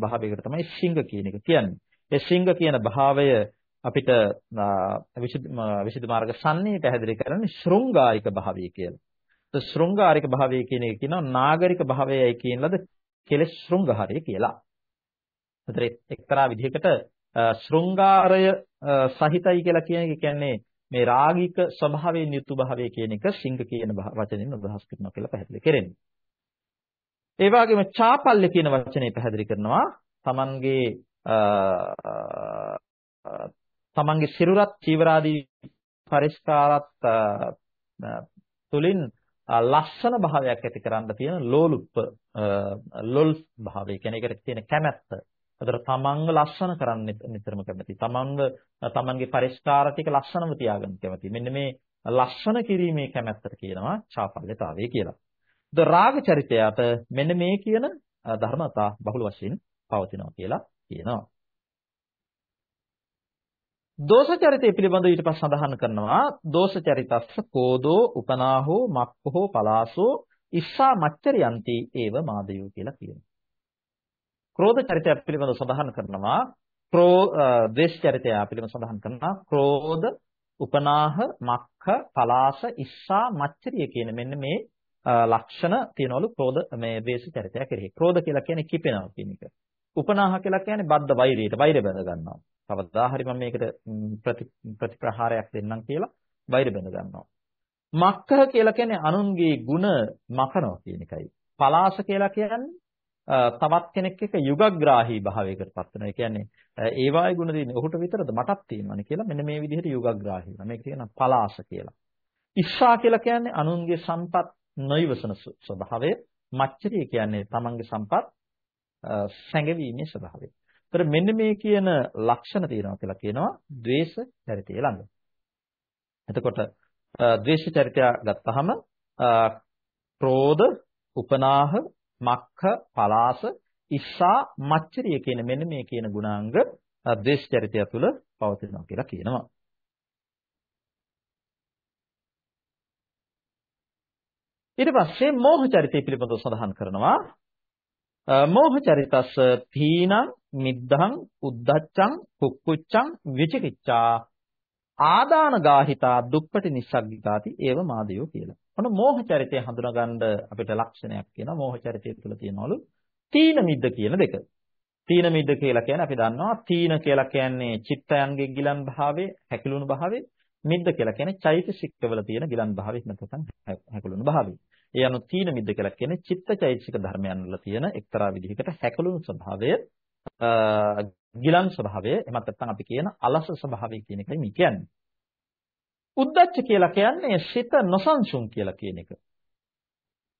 භාවයකට තමයි සිංහ කියන එක කියන්නේ. ඒ සිංහ කියන භාවය අපිට විශුද්ධ මාර්ග සම්නේ පැහැදිලි කරන්නේ ශෘංගාරික භාවය කියලා. ඒ ශෘංගාරික භාවය කියන එක කියනවා නාගරික භාවයයි කියන ලද කෙලෙස් ශෘංගාරය කියලා. ඒතර එක්තරා විදිහකට ශෘංගාරය සහිතයි කියලා කියන එක කියන්නේ මේ රාගික ස්වභාවයෙන් යුතු භාවය කියන එක සිංහ කියන වචනෙන් අදහස් කරනවා කියලා පැහැදිලි කරන්නේ. ඒ වගේම චාපල්‍ය කියන වචනේ පැහැදිලි කරනවා තමන්ගේ තමන්ගේ සිරුරත් චීවරාදී පරිස්කාරත් තුලින් ලස්සන භාවයක් ඇති කරන්න තියෙන ලෝලුප්ප ලොල් භාවය කියන එකට තියෙන කැමැත්ත. ඒතර තමන්ව ලස්සන කරන්න නිතරම කැමති. තමන්ව තමන්ගේ පරිස්කාර ටික ලස්සනව තියාගන්න කැමති. මෙන්න මේ ලස්සන කිරීමේ කැමැත්තට කියනවා චාපල්‍යතාවය කියලා. ද රාග චරිතයට මෙන්න මේ කියන ධර්මතා බහුල වශයෙන් පවතිනවා කියලා කියනවා. දෝෂ චරිතය පිළිබඳව ඊට පස්සේ සඳහන් කරනවා දෝෂ චරිතස්ස කෝදෝ උපනාහෝ මක්ඛෝ පලාසෝ ඉස්සා මච්චරියන්ති ඒව මාදයෝ කියලා කියනවා. ක්‍රෝධ චරිතය පිළිබඳව සඳහන් කරනවා ක්‍රෝ ද්වේෂ චරිතය පිළිබඳව සඳහන් කරනවා ක්‍රෝධ උපනාහ මක්ඛ පලාස ඉස්සා මච්චරිය කියන මෙන්න මේ ලක්ෂණ තියනවලු ක්‍රෝධ මේ ද්වේෂ චරිතය කෙරෙහි. ක්‍රෝධ කියලා කියන්නේ කිපෙනවා කියන එක. උපනාහ කියලා කියන්නේ බද්ධ වෛරයට වෛර බඳ ගන්නවා. කවදා හරි මම මේකට ප්‍රතිප්‍රහාරයක් දෙන්නම් කියලා වෛර බඳ ගන්නවා. මක්කහ කියලා කියන්නේ අනුන්ගේ ಗುಣ මකනවා කියන එකයි. පලාස කියලා කියන්නේ තවත් කෙනෙක් එක්ක යුගග්‍රාහී භාවයකට පත් වෙනවා. ඒ කියන්නේ ඒ වායි ගුණ තියෙන ඔහුට විතරද මටත් තියෙනවනේ කියලා මෙන්න මේ විදිහට යුගග්‍රාහී වෙනවා. මේක කියනවා පලාස කියලා. ඉස්සා කියලා කියන්නේ අනුන්ගේ සම්පත් නොයවසන ස්වභාවය මච්චරිය කියන්නේ තමන්ගේ සම්පත් සැඟවීමේ ස්වභාවය. ඒතර මෙන්න මේ කියන ලක්ෂණ තියෙනවා කියලා කියනවා ද්වේෂ චරිතය ළඟ. එතකොට ද්වේෂ චරිතය ගත්තහම ක්‍රෝධ, උපනාහ, මක්ඛ, පලාස, ඉස්සා, මච්චරිය කියන මෙන්න මේ කියන ගුණාංග ද්වේෂ චරිතය තුළ පවතිනවා කියලා කියනවා. ඊට පස්සේ මෝහ චරිතය පිළිබඳව සඳහන් කරනවා. මෝහ චරිතස්ස තීනං මිද්ධං උද්දච්චං කුක්කුච්චං විචිකිච්ඡා. ආදාන ගාහිතා දුප්පටි නිස්සග්ගිකාති ඒව මාදයෝ කියලා. ඔන්න මෝහ චරිතය හඳුනගන්න අපිට ලක්ෂණයක් කියනවා. මෝහ චරිතය තුළ තියෙනවලු තීන මිද්ද කියන දෙක. තීන මිද්ද කියලා කියන්නේ අපි දන්නවා. තීන කියලා කියන්නේ චිත්තයන්ගේ ගිලන් භාවයේ හැකිලුණු භාවයේ. මිද්ද කියලා කියන්නේ චෛතසිකවල තියෙන ගිලන් භාවය නැත්නම් හැකලුණු භාවය. ඒ අනුව තීන මිද්ද කියලා කියන්නේ චිත්ත චෛතසික ධර්මයන් වල තියෙන එක්තරා විදිහකට හැකලුණු ස්වභාවය ගිලන් ස්වභාවය එමත් නැත්නම් අපි කියන අලස ස්වභාවය කියන එකයි මේ කියන්නේ. උද්දච්ච කියලා කියන්නේ සිත නොසන්සුන් කියලා කියන එක.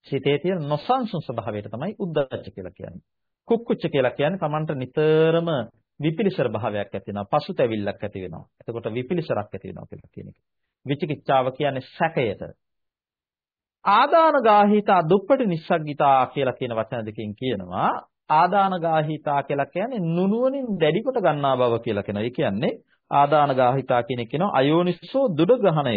සිතේ තියෙන නොසන්සුන් ස්වභාවයට තමයි උද්දච්ච කියලා කියන්නේ. කුක්කුච්ච කියලා කියන්නේ Tamanට නිතරම විපිලිසර භාවයක් ඇති වෙනවා. පසුතැවිල්ලක් ඇති වෙනවා. එතකොට විපිලිසරක් ඇති වෙනවා කියලා කියන එක. විචිකිච්ඡාව කියන්නේ සැකයට. ආදානගාහිතා දුප්පටි නිස්සග්ගිතා කියලා කියන වචන දෙකෙන් කියනවා ආදානගාහිතා කියලා කියන්නේ නුනුවණින් දැඩි කොට ගන්නා බව කියලා කියනවා. ඒ කියන්නේ ආදානගාහිතා කියන එක කියනවා අයෝනිසෝ දුඩ ග්‍රහණය.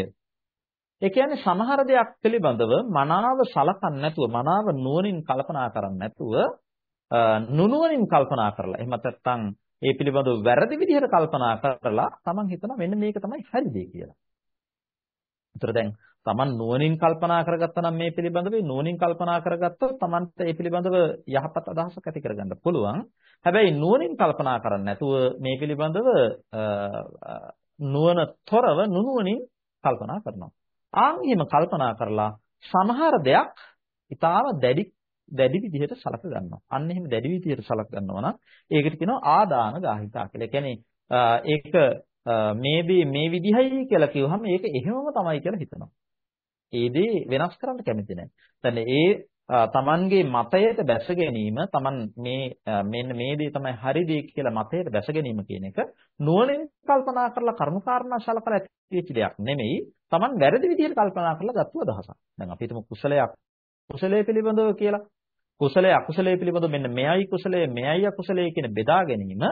ඒ කියන්නේ සමහර දෙයක් පිළිබඳව මනාව සලකන්නේ නැතුව මනාව නුවණින් කල්පනා කරන්නේ නැතුව නුනුවණින් කල්පනා කරලා එහෙම නැත්නම් ඒ පිළිබඳව වැරදි විදිහට කල්පනා කරලා තමන් හිතනවා මෙන්න මේක තමයි හරි දේ කියලා. ඒතර දැන් තමන් නුවණින් කල්පනා කරගත්තා නම් මේ පිළිබඳව නුවණින් කල්පනා කරගත්තොත් තමන්ට ඒ පිළිබඳව යහපත් අදහසක් ඇති කරගන්න පුළුවන්. හැබැයි නුවණින් කල්පනා කරන්නේ නැතුව මේ පිළිබඳව නුවණ තොරව නුනුවණින් කල්පනා කරනවා. ආන් එහෙම කල්පනා කරලා සමහර දෙයක් ඊටාම දැඩි දැඩි විදිහට සලක ගන්නවා. අන්න එහෙම දැඩි විදිහට සලක ගන්නවා නම් ඒකට කියනවා ආදාන ගාහිතා කියලා. ඒ කියන්නේ ඒක මේ දේ මේ විදිහයි කියලා කිව්වහම ඒක එහෙමම තමයි කියලා හිතනවා. ඒ දේ වෙනස් කරන්න කැමති නැහැ. දැන් ඒ තමන්ගේ මතයට බැස ගැනීම තමන් මේ මෙන්න මේ දේ තමයි හරි දේ කියලා මතයට බැස ගැනීම කියන එක නුවණින් කල්පනා කරලා කර්මකාරණා සලකලා ඇතිවෙච්ච දෙයක් නෙමෙයි තමන් වැරදි විදිහට කල්පනා කරලා ගත්ත අදහසක්. දැන් අපි හිතමු කුසලයක් කුසලයේ පිළිබඳව කියලා. කුසලයේ අකුසලයේ පිළිබඳව මෙන්න මෙයයි කුසලයේ මෙයයි අකුසලයේ කියන බෙදා ගැනීම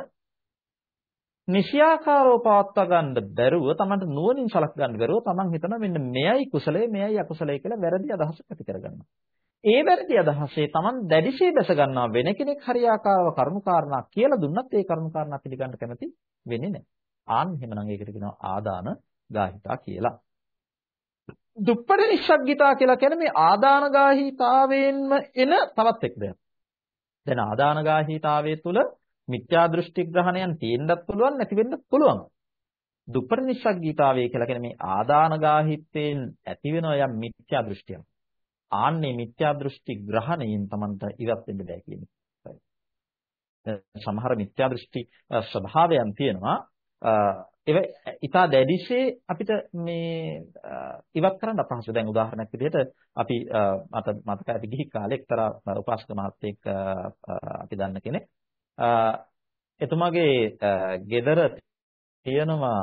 නිශ්‍යාකාරව පවත්වා ගන්න බැරුව තමන්ට නුවණින් සලක ගන්න බැරුව තමන් හිතනවා මෙන්න මෙයයි කුසලයේ මෙයයි අකුසලයේ කියලා වැරදි අදහසක් ඇති කරගන්නවා. ඒ වැරදි අදහසේ තමන් දැඩිශේ බැස ගන්නවා වෙන කෙනෙක් හරියාකාරව කර්මකාරණා කියලා දුන්නත් ඒ කර්මකාරණා පිළිගන්න කැමති වෙන්නේ නැහැ. ආන් එහෙමනම් ඒකට කියනවා ආදාන ගාහිතා කියලා. දුප්පට නිස්සග්ගිතා කියලා කියන්නේ මේ ආදානගාහීතාවයෙන්ම එන තවත් එක් දෙයක්. දැන් ආදානගාහීතාවයේ තුල මිත්‍යා දෘෂ්ටි ග්‍රහණයන් තියෙන්නත් පුළුවන් නැති වෙන්නත් පුළුවන්. දුප්පට නිස්සග්ගීතාවය කියලා කියන්නේ මේ ආදානගාහිත්වයෙන් ඇති වෙන යම් මිත්‍යා දෘෂ්ටියක්. ආන්නේ මිත්‍යා දෘෂ්ටි ග්‍රහණයෙන් Tamanට ඉවත් වෙන්න බෑ කියන එක. සමහර මිත්‍යා දෘෂ්ටි ස්වභාවයන් තියෙනවා. ඒව ඊටා දැඩිශේ අපිට මේ ඉවත් කරන්න අපහසු. දැන් උදාහරණයක් විදිහට අපි මට මතක ඇති ගිහි කාලේ එක්තරා උපාසක මහත්තයෙක් අපි දන්න කෙනෙක්. එතුමාගේ ගෙදර තියෙනවා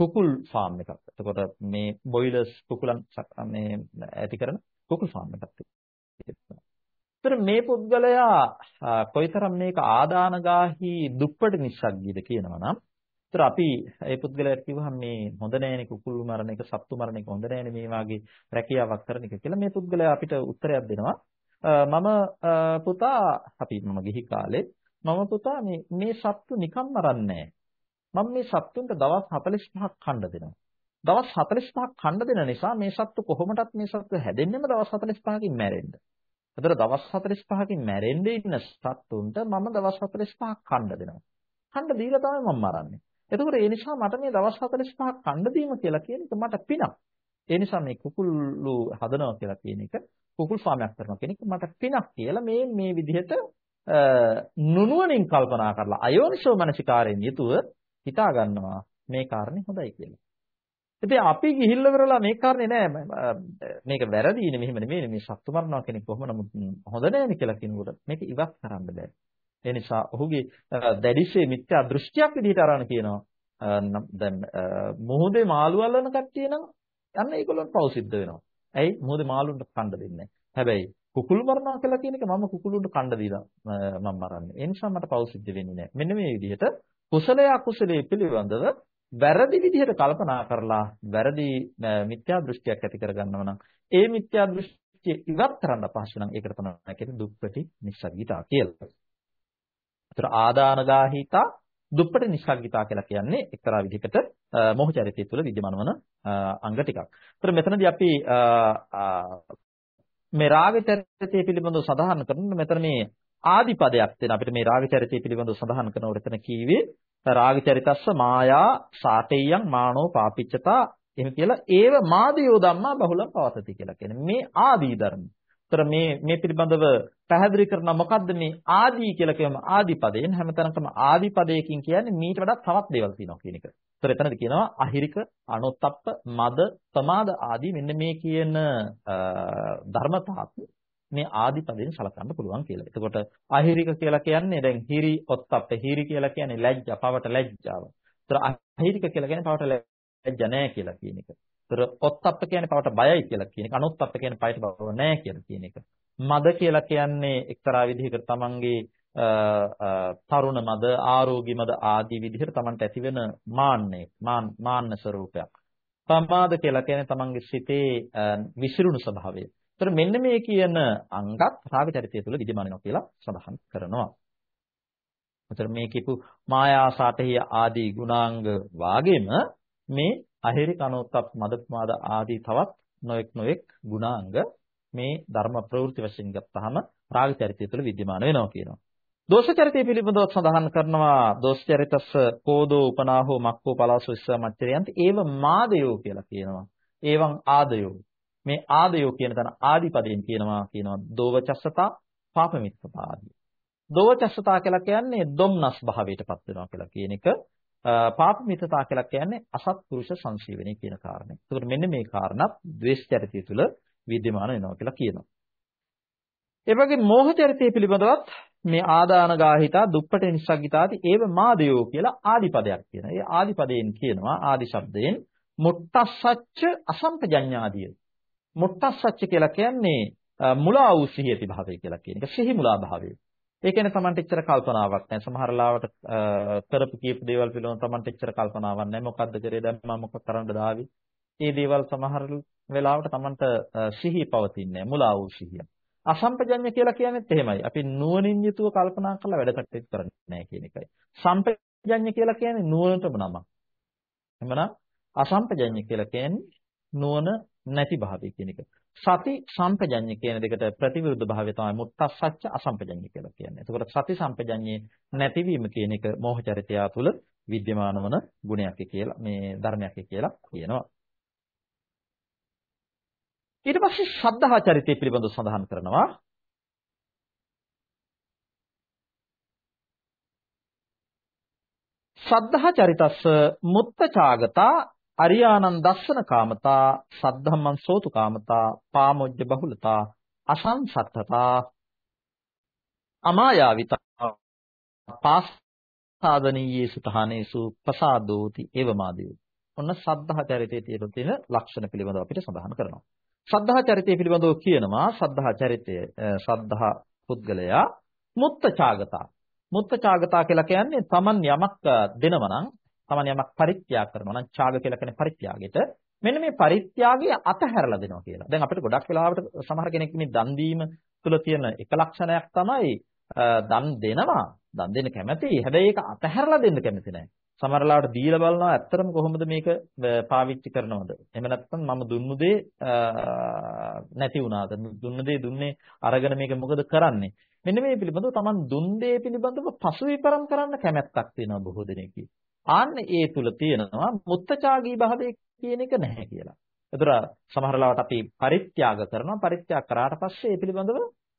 කුකුල් ෆාම් එකක්. එතකොට මේ බොයිලර්ස් කුකුලන් මේ ඇති කරන කුකුල් ෆාම් එකක් තියෙනවා. ඒතර මේ පුද්ගලයා කොයිතරම් මේක ආදානගාහි දුප්පට නිස්සග්ගීද කියනවා නම් ඒතර අපි ඒ පුද්ගලයාට කිව්වහම මේ හොඳ නෑනේ කුකුල් මරණ එක සත්තු මරණ එක හොඳ නෑනේ මේ වාගේ රැකියාවක් කරන එක කියලා මේ පුද්ගලයා අපිට උත්තරයක් දෙනවා. මම පුතා අපි මම ගිහි කාලේ මම පුතා මේ මේ සත්තු නිකම් මරන්නේ මම මේ සත්තුන්ට දවස් 45ක් කන්න දෙනවා. දවස් 45ක් කන්න දෙන නිසා මේ සත්තු කොහොමදත් මේ සත්තු හැදෙන්නෙම දවස් 45කින් මැරෙන්න. එතකොට දවස් 45කින් මැරෙන්න ඉන්න සත්තුන්ට මම දවස් 45ක් කන්න දෙනවා. කන්න දීලා තමයි මම මරන්නේ. එතකොට ඒ නිසා මට මේ දවස් 45ක් කන්න දීම කියලා කියන එක මට පිනක්. ඒ නිසා මේ කුකුල්ලු හදනවා කියලා කියන එක කුකුල් ෆාමයක් කරනවා කියන එක මට පිනක් කියලා මේ මේ විදිහට නුනුවණින් කල්පනා කරලා අයෝනිසෝ මනසිකාරයෙන් යුතුව හිතා ගන්නවා මේ කාරණේ හොඳයි කියලා. ඉතින් අපි ගිහිල්ලා කරලා මේ කාරණේ නෑ මේක වැරදිනේ මෙහෙම නෙමෙයි මේ සත්තු මරනවා කෙනෙක් කොහොම නමුත් හොඳ නෑනේ කියලා කියනකොට මේක ඉවත් කරන්න බෑ. ඒ නිසා ඔහුගේ දැඩිශේ මිත්‍යා දෘෂ්ටියක් විදිහට අරන් කියනවා. දැන් මොහොතේ මාළු අල්ලන කට්ටිය නම් යන්න ඒගොල්ලන්ට පව් සිද්ධ වෙනවා. ඇයි මොහොතේ මාළුන්ට කණ්ඩ දෙන්නේ හැබැයි කුකුල් මරනවා කියලා කියන එක මම කුකුළුන්ට කණ්ඩ දීලා මම මරන්නේ. ඒ නිසා මට පව් සිද්ධ වෙන්නේ නැහැ. මෙන්න මේ විදිහට කුසලයේ අකුසලයේ පිළිබඳව වැරදි විදිහට කල්පනා කරලා වැරදි මිත්‍යා දෘෂ්ටියක් ඇති කරගන්නවා නම් ඒ මිත්‍යා දෘෂ්ටිය ඉවත් කරන්න අපහසු නම් ඒකට තමයි කියන්නේ දුප්පටි නිස්සග්ගිතා කියලා. ඒතර ආදානගාහිතා දුප්පටි නිස්සග්ගිතා කියලා කියන්නේ එක්තරා විදිහකට මොහ චරිතය තුළ විද්‍යමාන වන අංග ටිකක්. ඒතර මෙතනදී අපි මේ රාග චරිතය පිළිබඳව සඳහන් කරන මෙතන මේ ආදිපදයක් තියෙන අපිට මේ රාග චරිතය පිළිබඳව සඳහන් කරනකොට එතන කීවේ රාග චරිතස්ස මායා සාතේයං මානෝ පාපිච්චතා එහෙම කියලා ඒව මාදියෝ ධම්මා බහුලම් පවතති කියලා කියන්නේ මේ ආදී ධර්ම. ତර මේ මේ පිළිබඳව පැහැදිලි කරන මොකද්ද මේ ආදී කියලා කියම ආදි පදයෙන් හැමතැනකම ආදි පදයකින් කියන්නේ මීට වඩා තවත් දේවල් තියෙනවා කියන එක. ତර එතනද කියනවා අහිරික අනොත්ප්ප මද ප්‍රමාද ආදී මෙන්න මේ කියන ධර්මතාත් මේ ආදිපදයෙන් සලකන්න පුළුවන් කියලා. එතකොට අහිරික කියලා කියන්නේ දැන් හිරි ඔත්තප්ප හිරි කියලා කියන්නේ ලැජ්ජා, පවට ලැජ්ජාව. ඒතර අහිරික කියලා කියන්නේ පවට ලැජ්ජා නැහැ කියලා කියන එක. ඒතර ඔත්තප්ප කියන්නේ පවට බයයි කියලා කියන එක. අනුත්තප්ප කියන්නේ පයට බව නැහැ කියලා කියන එක. මද කියලා කියන්නේ එක්තරා විදිහකට තමන්ගේ තරුණ මද ආරෝග්‍ය මද ආදී විදිහට තමන්ට ඇතිවෙන මාන්නේ මාන්න ස්වરૂපයක්. ප්‍රමාද කියලා කියන්නේ තමන්ගේ සිතේ විසිරුණු ස්වභාවය. ඒතර මෙන්න මේ කියන අංගත් රාග චරිතය තුළ විද්‍යමාන වෙනවා කියලා සඳහන් කරනවා. ඒතර මේ කියපු මායාසාතහිය ආදී ගුණාංග වාගේම මේ අහිරි කනෝත්ප් මදප්මාද ආදී තවත් නොඑක් නොඑක් ගුණාංග මේ ධර්ම ප්‍රවෘත්ති වශයෙන් ගත්තාම රාග චරිතය තුළ විද්‍යමාන වෙනවා කියනවා. දෝෂ චරිතය පිළිබඳව සඳහන් කරනවා දෝෂ චරිතස්ස කෝදෝ උපනාහෝ මක්කෝ පලාසෝ ඉස්සමච්චරයන්ත ඒව මාදයෝ කියලා කියනවා. ඒවන් ආදයෝ. මේ ආදයෝ කියන තන ආදිපදයෙන් කියනවා කියනවා දෝවචස්සතා පාපමිත්තතා ආදී. දෝවචස්සතා කියලා කියන්නේ දුම්නස් භාවයටපත් වෙනවා කියලා කියන එක. පාපමිත්තතා කියලා කියන්නේ අසත්පුරුෂ සංසීවණේ කියන කාරණේ. ඒකට මෙන්න මේ කාරණාත් ද්වේෂ චරිතය තුළ විද්‍යමාන වෙනවා කියලා කියනවා. ඒ වගේ මෝහ චරිතය පිළිබඳවත් මේ ආදාන ගාහිතා දුප්පට නිස්සග්ගිතාති ඒව මාදයෝ කියලා ආදිපදයක් කියනවා. ඒ ආදිපදයෙන් කියනවා ආදි ශබ්දයෙන් මුට්ටස්සච්ච අසම්පජඤ්ඤාදිය. මුට්ටස්සච්ච කියලා කියන්නේ මුලා වූ සිහියති භාවය කියලා කියන එක. සිහි මුලා භාවය. ඒ කියන්නේ Tamanට එච්චර කල්පනාවක් නැහැ. සමහර ලාවට කරපු කියපු දේවල් පිළිබඳව Tamanට එච්චර කල්පනාවක් නැහැ. මොකද්ද කරේ දැන් මම මොකක් කරන්නද ආවි? මේ දේවල් සමහර වෙලාවට Tamanට සිහි පවතින්නේ මුලා වූ සිහිය. අසම්පජඤ්ඤ කියලා කියන්නේත් එහෙමයි. අපි නුවණින් යුතුව කල්පනා කරලා වැඩ කටයුතු කරන්නේ නැහැ කියන එකයි. සම්පජඤ්ඤ කියලා කියන්නේ නුවණටම නමක්. එhmenan අසම්පජඤ්ඤ කියලා කියන්නේ නුවණ නැති භාවය කියන එක. සති සම්පජඤ්ඤ කියන දෙකට ප්‍රතිවිරුද්ධ භාවය තමයි මුත්තස්සච්ච අසම්පජඤ්ඤ කියලා කියන්නේ. එතකොට සති සම්පජඤ්ඤේ නැතිවීම කියන එක මෝහ චරිතය තුළ විද්‍යමාන වන ගුණයක් කියලා මේ ධර්මයක් කියලා කියනවා. ඊට පස්සේ ශ්‍රද්ධා චරිතය පිළිබඳව සඳහන් කරනවා. සද්ධා චරිතස්ස මුත්තචාගතා අරියානන් දස්සන කාමතා සද්ධම්මං සෝතු කාමතා පාමොජ්ජ බහුලතා අසංසත්තතා අමායාවිතා පාසාදනීයේසු තහනේසු ප්‍රසාදෝති එවමාදියෝ ඔන්න සද්ධා චරිතයේ තියෙන ලක්ෂණ පිළිබඳව අපිට සඳහන් කරනවා. සද්ධා චරිතය පිළිබඳව කියනවා සද්ධා චරිතය සද්ධා පුද්ගලයා මුත්තචාගතා. මුත්තචාගතා කියලා කියන්නේ Taman යමක් දෙනවා නම් Taman යමක් පරිත්‍යාග කරනවා නම් ඡාග කියලා කියන්නේ පරිත්‍යාගයට මෙන්න මේ පරිත්‍යාගය අතහැරලා දෙනවා කියලා. දැන් අපිට ගොඩක් වෙලාවට සමහර කෙනෙක් මේ දන් දීම තුළ තියෙන එක ලක්ෂණයක් තමයි දන් දෙනවා දන් දෙන්න කැමතියි. හැබැයි ඒක අතහැරලා දෙන්න කැමති නැහැ. සමහර ලාවට දීලා බලනවා ඇත්තටම කොහොමද මේක පාවිච්චි කරනවද එහෙම නැත්නම් මම දුන්නු දේ නැති වුණාද දුන්න දේ දුන්නේ අරගෙන මේක මොකද කරන්නේ මෙන්න මේ පිළිබඳව Taman දුන් දේ පිළිබඳව පසුවිපරම් කරන්න කැමැත්තක් තියෙනවා බොහෝ දෙනෙක්ගේ ආන්න ඒ තුල තියෙනවා මුත්තචාගී භාවය කියන එක නැහැ කියලා. ඒතර සමහර ලාවට අපි පරිත්‍යාග කරනවා පරිත්‍යාග කරාට පස්සේ ඒ පිළිබඳව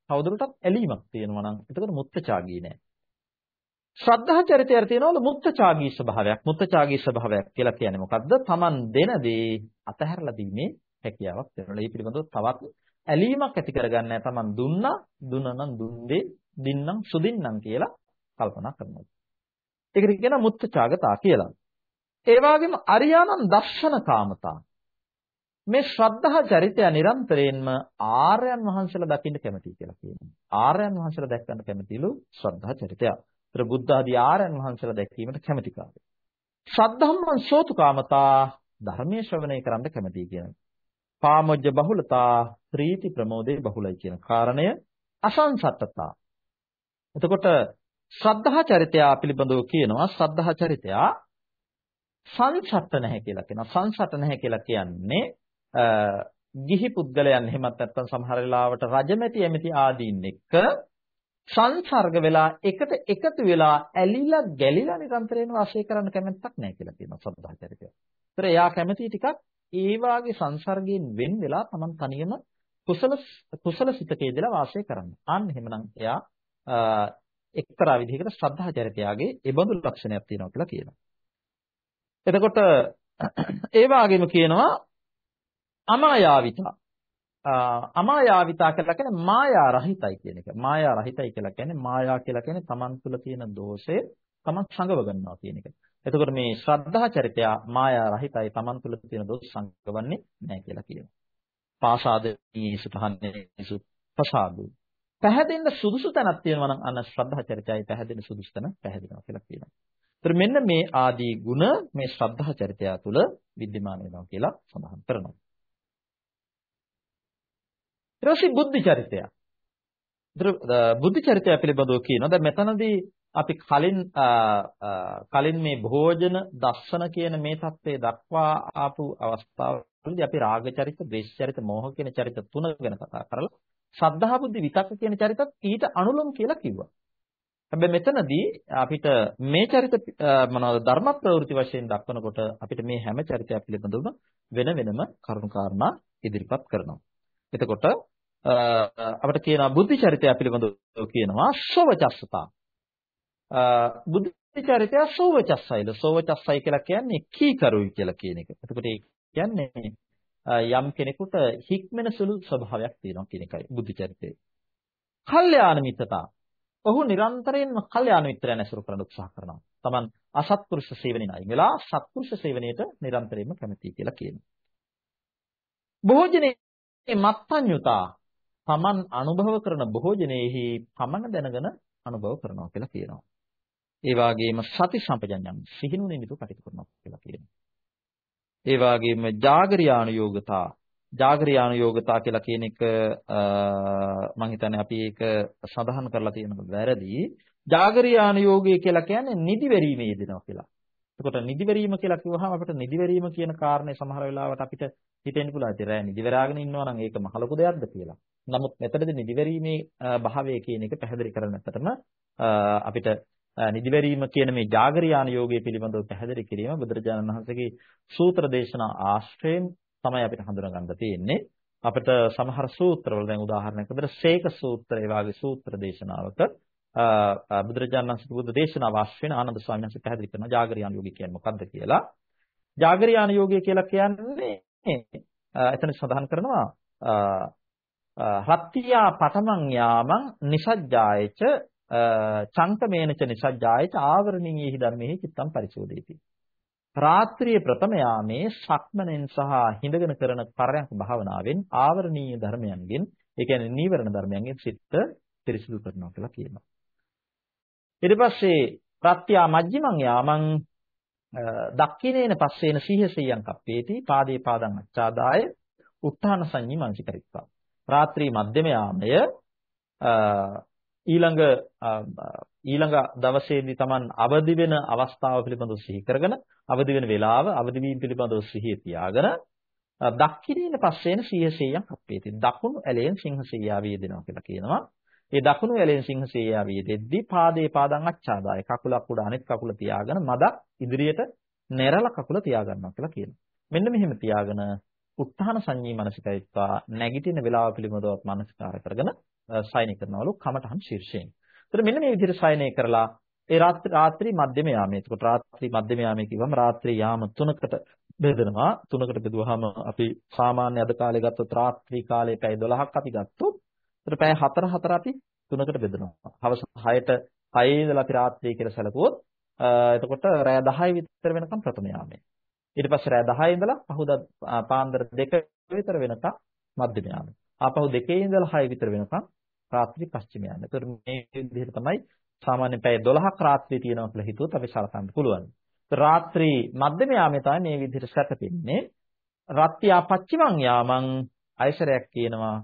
තවදුරටත් ඇලීමක් තියෙනවා නම් එතකොට මුත්තචාගී නැහැ. ශ්‍රද්ධා චරිතයට තියෙනවලු මුත්තචාගී ස්වභාවයක්. මුත්තචාගී ස්වභාවයක් කියලා කියන්නේ මොකද්ද? Taman දෙන දේ අතහැරලා දීමේ හැකියාවක් තියෙනවා. ඒ පිළිබඳව තවත් ඇලීමක් ඇති කරගන්න නැහැ. Taman දුන්නා, දුන්නා නම් දුන්නේ, දින්නම් සුදින්නම් කියලා කල්පනා කරනවා. ඒකට කියනවා මුත්තචාගතා කියලා. ඒ වගේම අරියානම් දර්ශන කාමතා. මේ ශ්‍රද්ධා චරිතය නිරන්තරයෙන්ම ආර්යයන් වහන්සේලා දකින්න කැමතියි කියලා කියනවා. ආර්යයන් වහන්සේලා දැක්කන්න කැමතිලු ශ්‍රද්ධා චරිතය. ඒතර බුද්ධ ආදී ආරයන් වහන්සේලා දැක්වීමට කැමති කාර්ය. සද්ධම්මං සෝතුකාමතා ධර්මයේ ශ්‍රවණය කරන්න කැමතියි කියන. පාමොජ්ජ බහුලතා ප්‍රීති ප්‍රමෝදේ බහුලයි කියන කාරණය අසංසත්තතා. එතකොට ශ්‍රද්ධා චරිතය පිළිබඳව කියනවා ශ්‍රද්ධා චරිතය සංසත්ත නැහැ කියලා කියනවා. සංසත්ත නැහැ කියලා කියන්නේ ගිහි පුද්ගලයන් එහෙමත් නැත්නම් සමහර වෙලාවට රජමැති ඇමති ආදීන් එක්ක සංසර්ග වෙලා එකට එකතු වෙලා ඇලිලා ගැලිලා නිරන්තරයෙන් වාසය කරන්න කැමැත්තක් නැහැ කියලා කියනවා සබ්බාචරිතය. ඒතර එයා කැමති ටිකක් ඒ වාගේ සංසර්ගයෙන් වෙන් වෙලා Taman තනියම කුසල කුසල සිතකේදලා වාසය කරන්න. අන්න එහෙමනම් එයා එක්තරා විදිහකට ශ්‍රද්ධාචරිතයාගේ ඒ බඳු ලක්ෂණයක් තියෙනවා කියලා කියනවා. එතකොට ඒ වගේම කියනවා අමායාවිතා අමායාවිතා කියලා කියන්නේ මායා රහිතයි කියන එක. මායා රහිතයි කියලා කියන්නේ මායා කියලා කියන්නේ Taman තුල තියෙන දෝෂය Taman සංගව ගන්නවා කියන එක. එතකොට මේ ශ්‍රද්ධා චරිතය මායා රහිතයි Taman තුල තියෙන දෝෂ සංගවන්නේ නැහැ කියලා කියනවා. පාසාදී සුතහන්නේසු ප්‍රසාදු. පැහැදෙන්න සුදුසු තැනක් තියෙනවා නම් අන්න ශ්‍රද්ධා චරිතයයි පැහැදෙන සුදුසු තැන පැහැදෙනවා කියලා කියනවා. ඒතර මෙන්න මේ ආදී ගුණ මේ ශ්‍රද්ධා චරිතය තුළ विद्यमान වෙනවා කියලා සඳහන් කරනවා. ඊටසේ බුද්ධ චරිතය. බුද්ධ චරිතය පිළිබඳව කියනවා. දැන් මෙතනදී අපි කලින් කලින් මේ භෝජන දස්සන කියන මේ தත්ත්වයේ දක්වා ආපු අවස්ථාවවලදී අපි රාග චරිත, ද්වේෂ චරිත, මෝහ කියන චරිත තුන ගැන කතා කරලා සද්ධා බුද්ධි විතක්ක කියන චරිතත් ඊට අනුලම් කියලා කිව්වා. හැබැයි මෙතනදී අපිට මේ චරිත මොනවද ධර්ම ප්‍රවෘත්ති වශයෙන් දක්වනකොට අපිට මේ හැම චරිතයක් පිළිබඳව වෙන වෙනම කරුණු කාරණා ඉදිරිපත් කරනවා. එතකොට අපිට කියනවා බුද්ධ චරිතය පිළිබඳව කියනවා සෝවචස්සතා. බුද්ධ චරිතය සෝවචස්සයිද සෝවචස්සයි කියලා කියන්නේ කීකරුයි කියලා කියන එක. එතකොට ඒ කියන්නේ යම් කෙනෙකුට හික්මෙන සුළු ස්වභාවයක් තියෙනවා කියන එකයි බුද්ධ චරිතේ. කල්යාණ මිත්‍රතා. ඔහු නිරන්තරයෙන්ම කල්යාණ මිත්‍රයන් ඇසුරු කරන්න උත්සාහ කරනවා. Taman අසත්පුරුෂ සේවනයේ නයි. වෙලා සත්පුරුෂ සේවනයේට නිරන්තරයෙන්ම කැමතියි කියලා කියනවා. භෝජනේ මත්පඤ්ඤුතා. Taman අනුභව කරන භෝජනයේහි පමණ දැනගෙන අනුභව කරනවා කියලා කියනවා. ඒ වගේම සති සම්පජඤ්ඤම් සිහිනුනිමිතු කටයුතු කරනවා කියලා කියනවා. ඒ වගේම జాగරියානුയോഗතා జాగරියානුയോഗතා කියලා කියන එක මම හිතන්නේ අපි ඒක සඳහන් කරලා තියෙනවා වැරදි. జాగරියානුയോഗය කියලා කියන්නේ නිදිවැරීමේ යෙදෙනවා කියලා. එතකොට නිදිවැරීම කියලා කිව්වහම අපිට නිදිවැරීම කියන කාරණේ සමහර වෙලාවට අපිට හිතෙන්න පුළුවන් ඉතින් රෑ නිදිවැරාගෙන ඉන්නවා නම් ඒක මහ ලොකු දෙයක්ද කියලා. නමුත් මෙතනදී නිදිවැරීමේ භාවය කියන එක පැහැදිලි කරන අතරම අපිට නිදිවැරීම කියන මේ జాగරියාන යෝගය පිළිබඳව පැහැදිලි කිරීම බුදුරජාණන් වහන්සේගේ සූත්‍ර දේශනා ආශ්‍රයෙන් තමයි අපිට හඳුනගන්න තියෙන්නේ. අපිට සමහර සූත්‍රවල දැන් උදාහරණයක් විදිහට සීක සූත්‍රය වගේ සූත්‍ර දේශනාවක බුදුරජාණන් වහන්සේ බුදු දේශනාව ආශ්‍රයෙන් ආනන්ද ස්වාමීන් වහන්සේ පැහැදිලි කරනවා జాగරියාන යෝගය කියන්නේ මොකක්ද කියලා. జాగරියාන යෝගය කියලා කියන්නේ එතන සඳහන් කරනවා රත්ත්‍යා පතමං යාමං නිසජ්ජායච චංකමේනච නිසජ්ජායච ආවරණීයේහි ධර්මෙහි චිත්තම් පරිශෝධේති. රාත්‍රියේ ප්‍රථම යාමේ සක්මනෙන් සහ හිඳගෙන කරන පරයන්ක භාවනාවෙන් ආවරණීය ධර්මයන්ගෙන් ඒ කියන්නේ නීවරණ ධර්මයන්ගෙන් සිත පිරිසිදු කරනවා කියලා කියනවා. ඊට පස්සේ ප්‍රත්‍යා මජ්ජිමං යාමං දක්ඛිනේන පස්සේන සීහසියං කප්පේති පාදේ පාදං අච්ඡාදාය උත්තාන සංඤි මනසිකරිත්වා. රාත්‍රී මධ්‍යම යාමය ඊළඟ ඊළඟ දවසේදී Taman අවදි වෙන අවස්ථාව පිළිබඳව සිහි කරගෙන අවදි වෙන වේලාව අවදි වීම පිළිබඳව සිහිය තියාගෙන දක්ඛිනේන පස්සේන සියසෙයන් අපේති දකුණු ඇලෙන් සිංහසෙයියා වේදෙනවා කියලා කියනවා. ඒ දකුණු ඇලෙන් සිංහසෙයියා වේදෙද්දී පාදේ පාදං අච්ඡාදාය. කකුලක් උඩ අනෙක් කකුල තියාගෙන මදක් ඉදිරියට නෙරලා කකුල තියාගන්නවා කියලා කියනවා. මෙන්න මෙහෙම තියාගෙන උත්හාන සංඤී මනසිකයිත්වා නැගිටින වේලාව පිළිබඳව මනසිකාර කරගෙන සයනය කරනවලු කමඨහන් ශීර්ෂයෙන්. එතකොට මෙන්න මේ විදිහට සයනය කරලා ඒ රාත්‍රී මධ්‍යම යාමයේ. එතකොට රාත්‍රී මධ්‍යම යාමයේ කිව්වම රාත්‍රී යාම 3කට බෙදෙනවා. 3කට බෙදුවාම අපි සාමාන්‍ය අද කාලේ ගත්තොත් රාත්‍රී කාලේ පැය 12ක් අපි ගත්තොත් එතකොට පැය 4 4 අපි 3කට බෙදනවා. හවස 6ට 6 ඉඳලා අපි රාත්‍රී කියලා සැලකුවොත් එතකොට රෑ 10 විතර වෙනකම් ප්‍රථම යාමයේ. ඊට පස්සේ රෑ 10 ඉඳලා පහුදා පාන්දර 2 විතර වෙනකම් මධ්‍යම යාමයේ. ආපහු 2 ඉඳලා 6 විතර වෙනකම් රාත්‍රී පස්චිම යන්න. ඒතර මේ විදිහට තමයි සාමාන්‍ය පැය 12ක් රාත්‍රී තියෙනවා කියලා හිතුවොත් අපි සලකන්න පුළුවන්. රාත්‍රී මධ්‍යම යාමේ තමයි මේ විදිහට සැතපෙන්නේ. රත්ත්‍යා පච්චිමං යාමං අයසරයක් කියනවා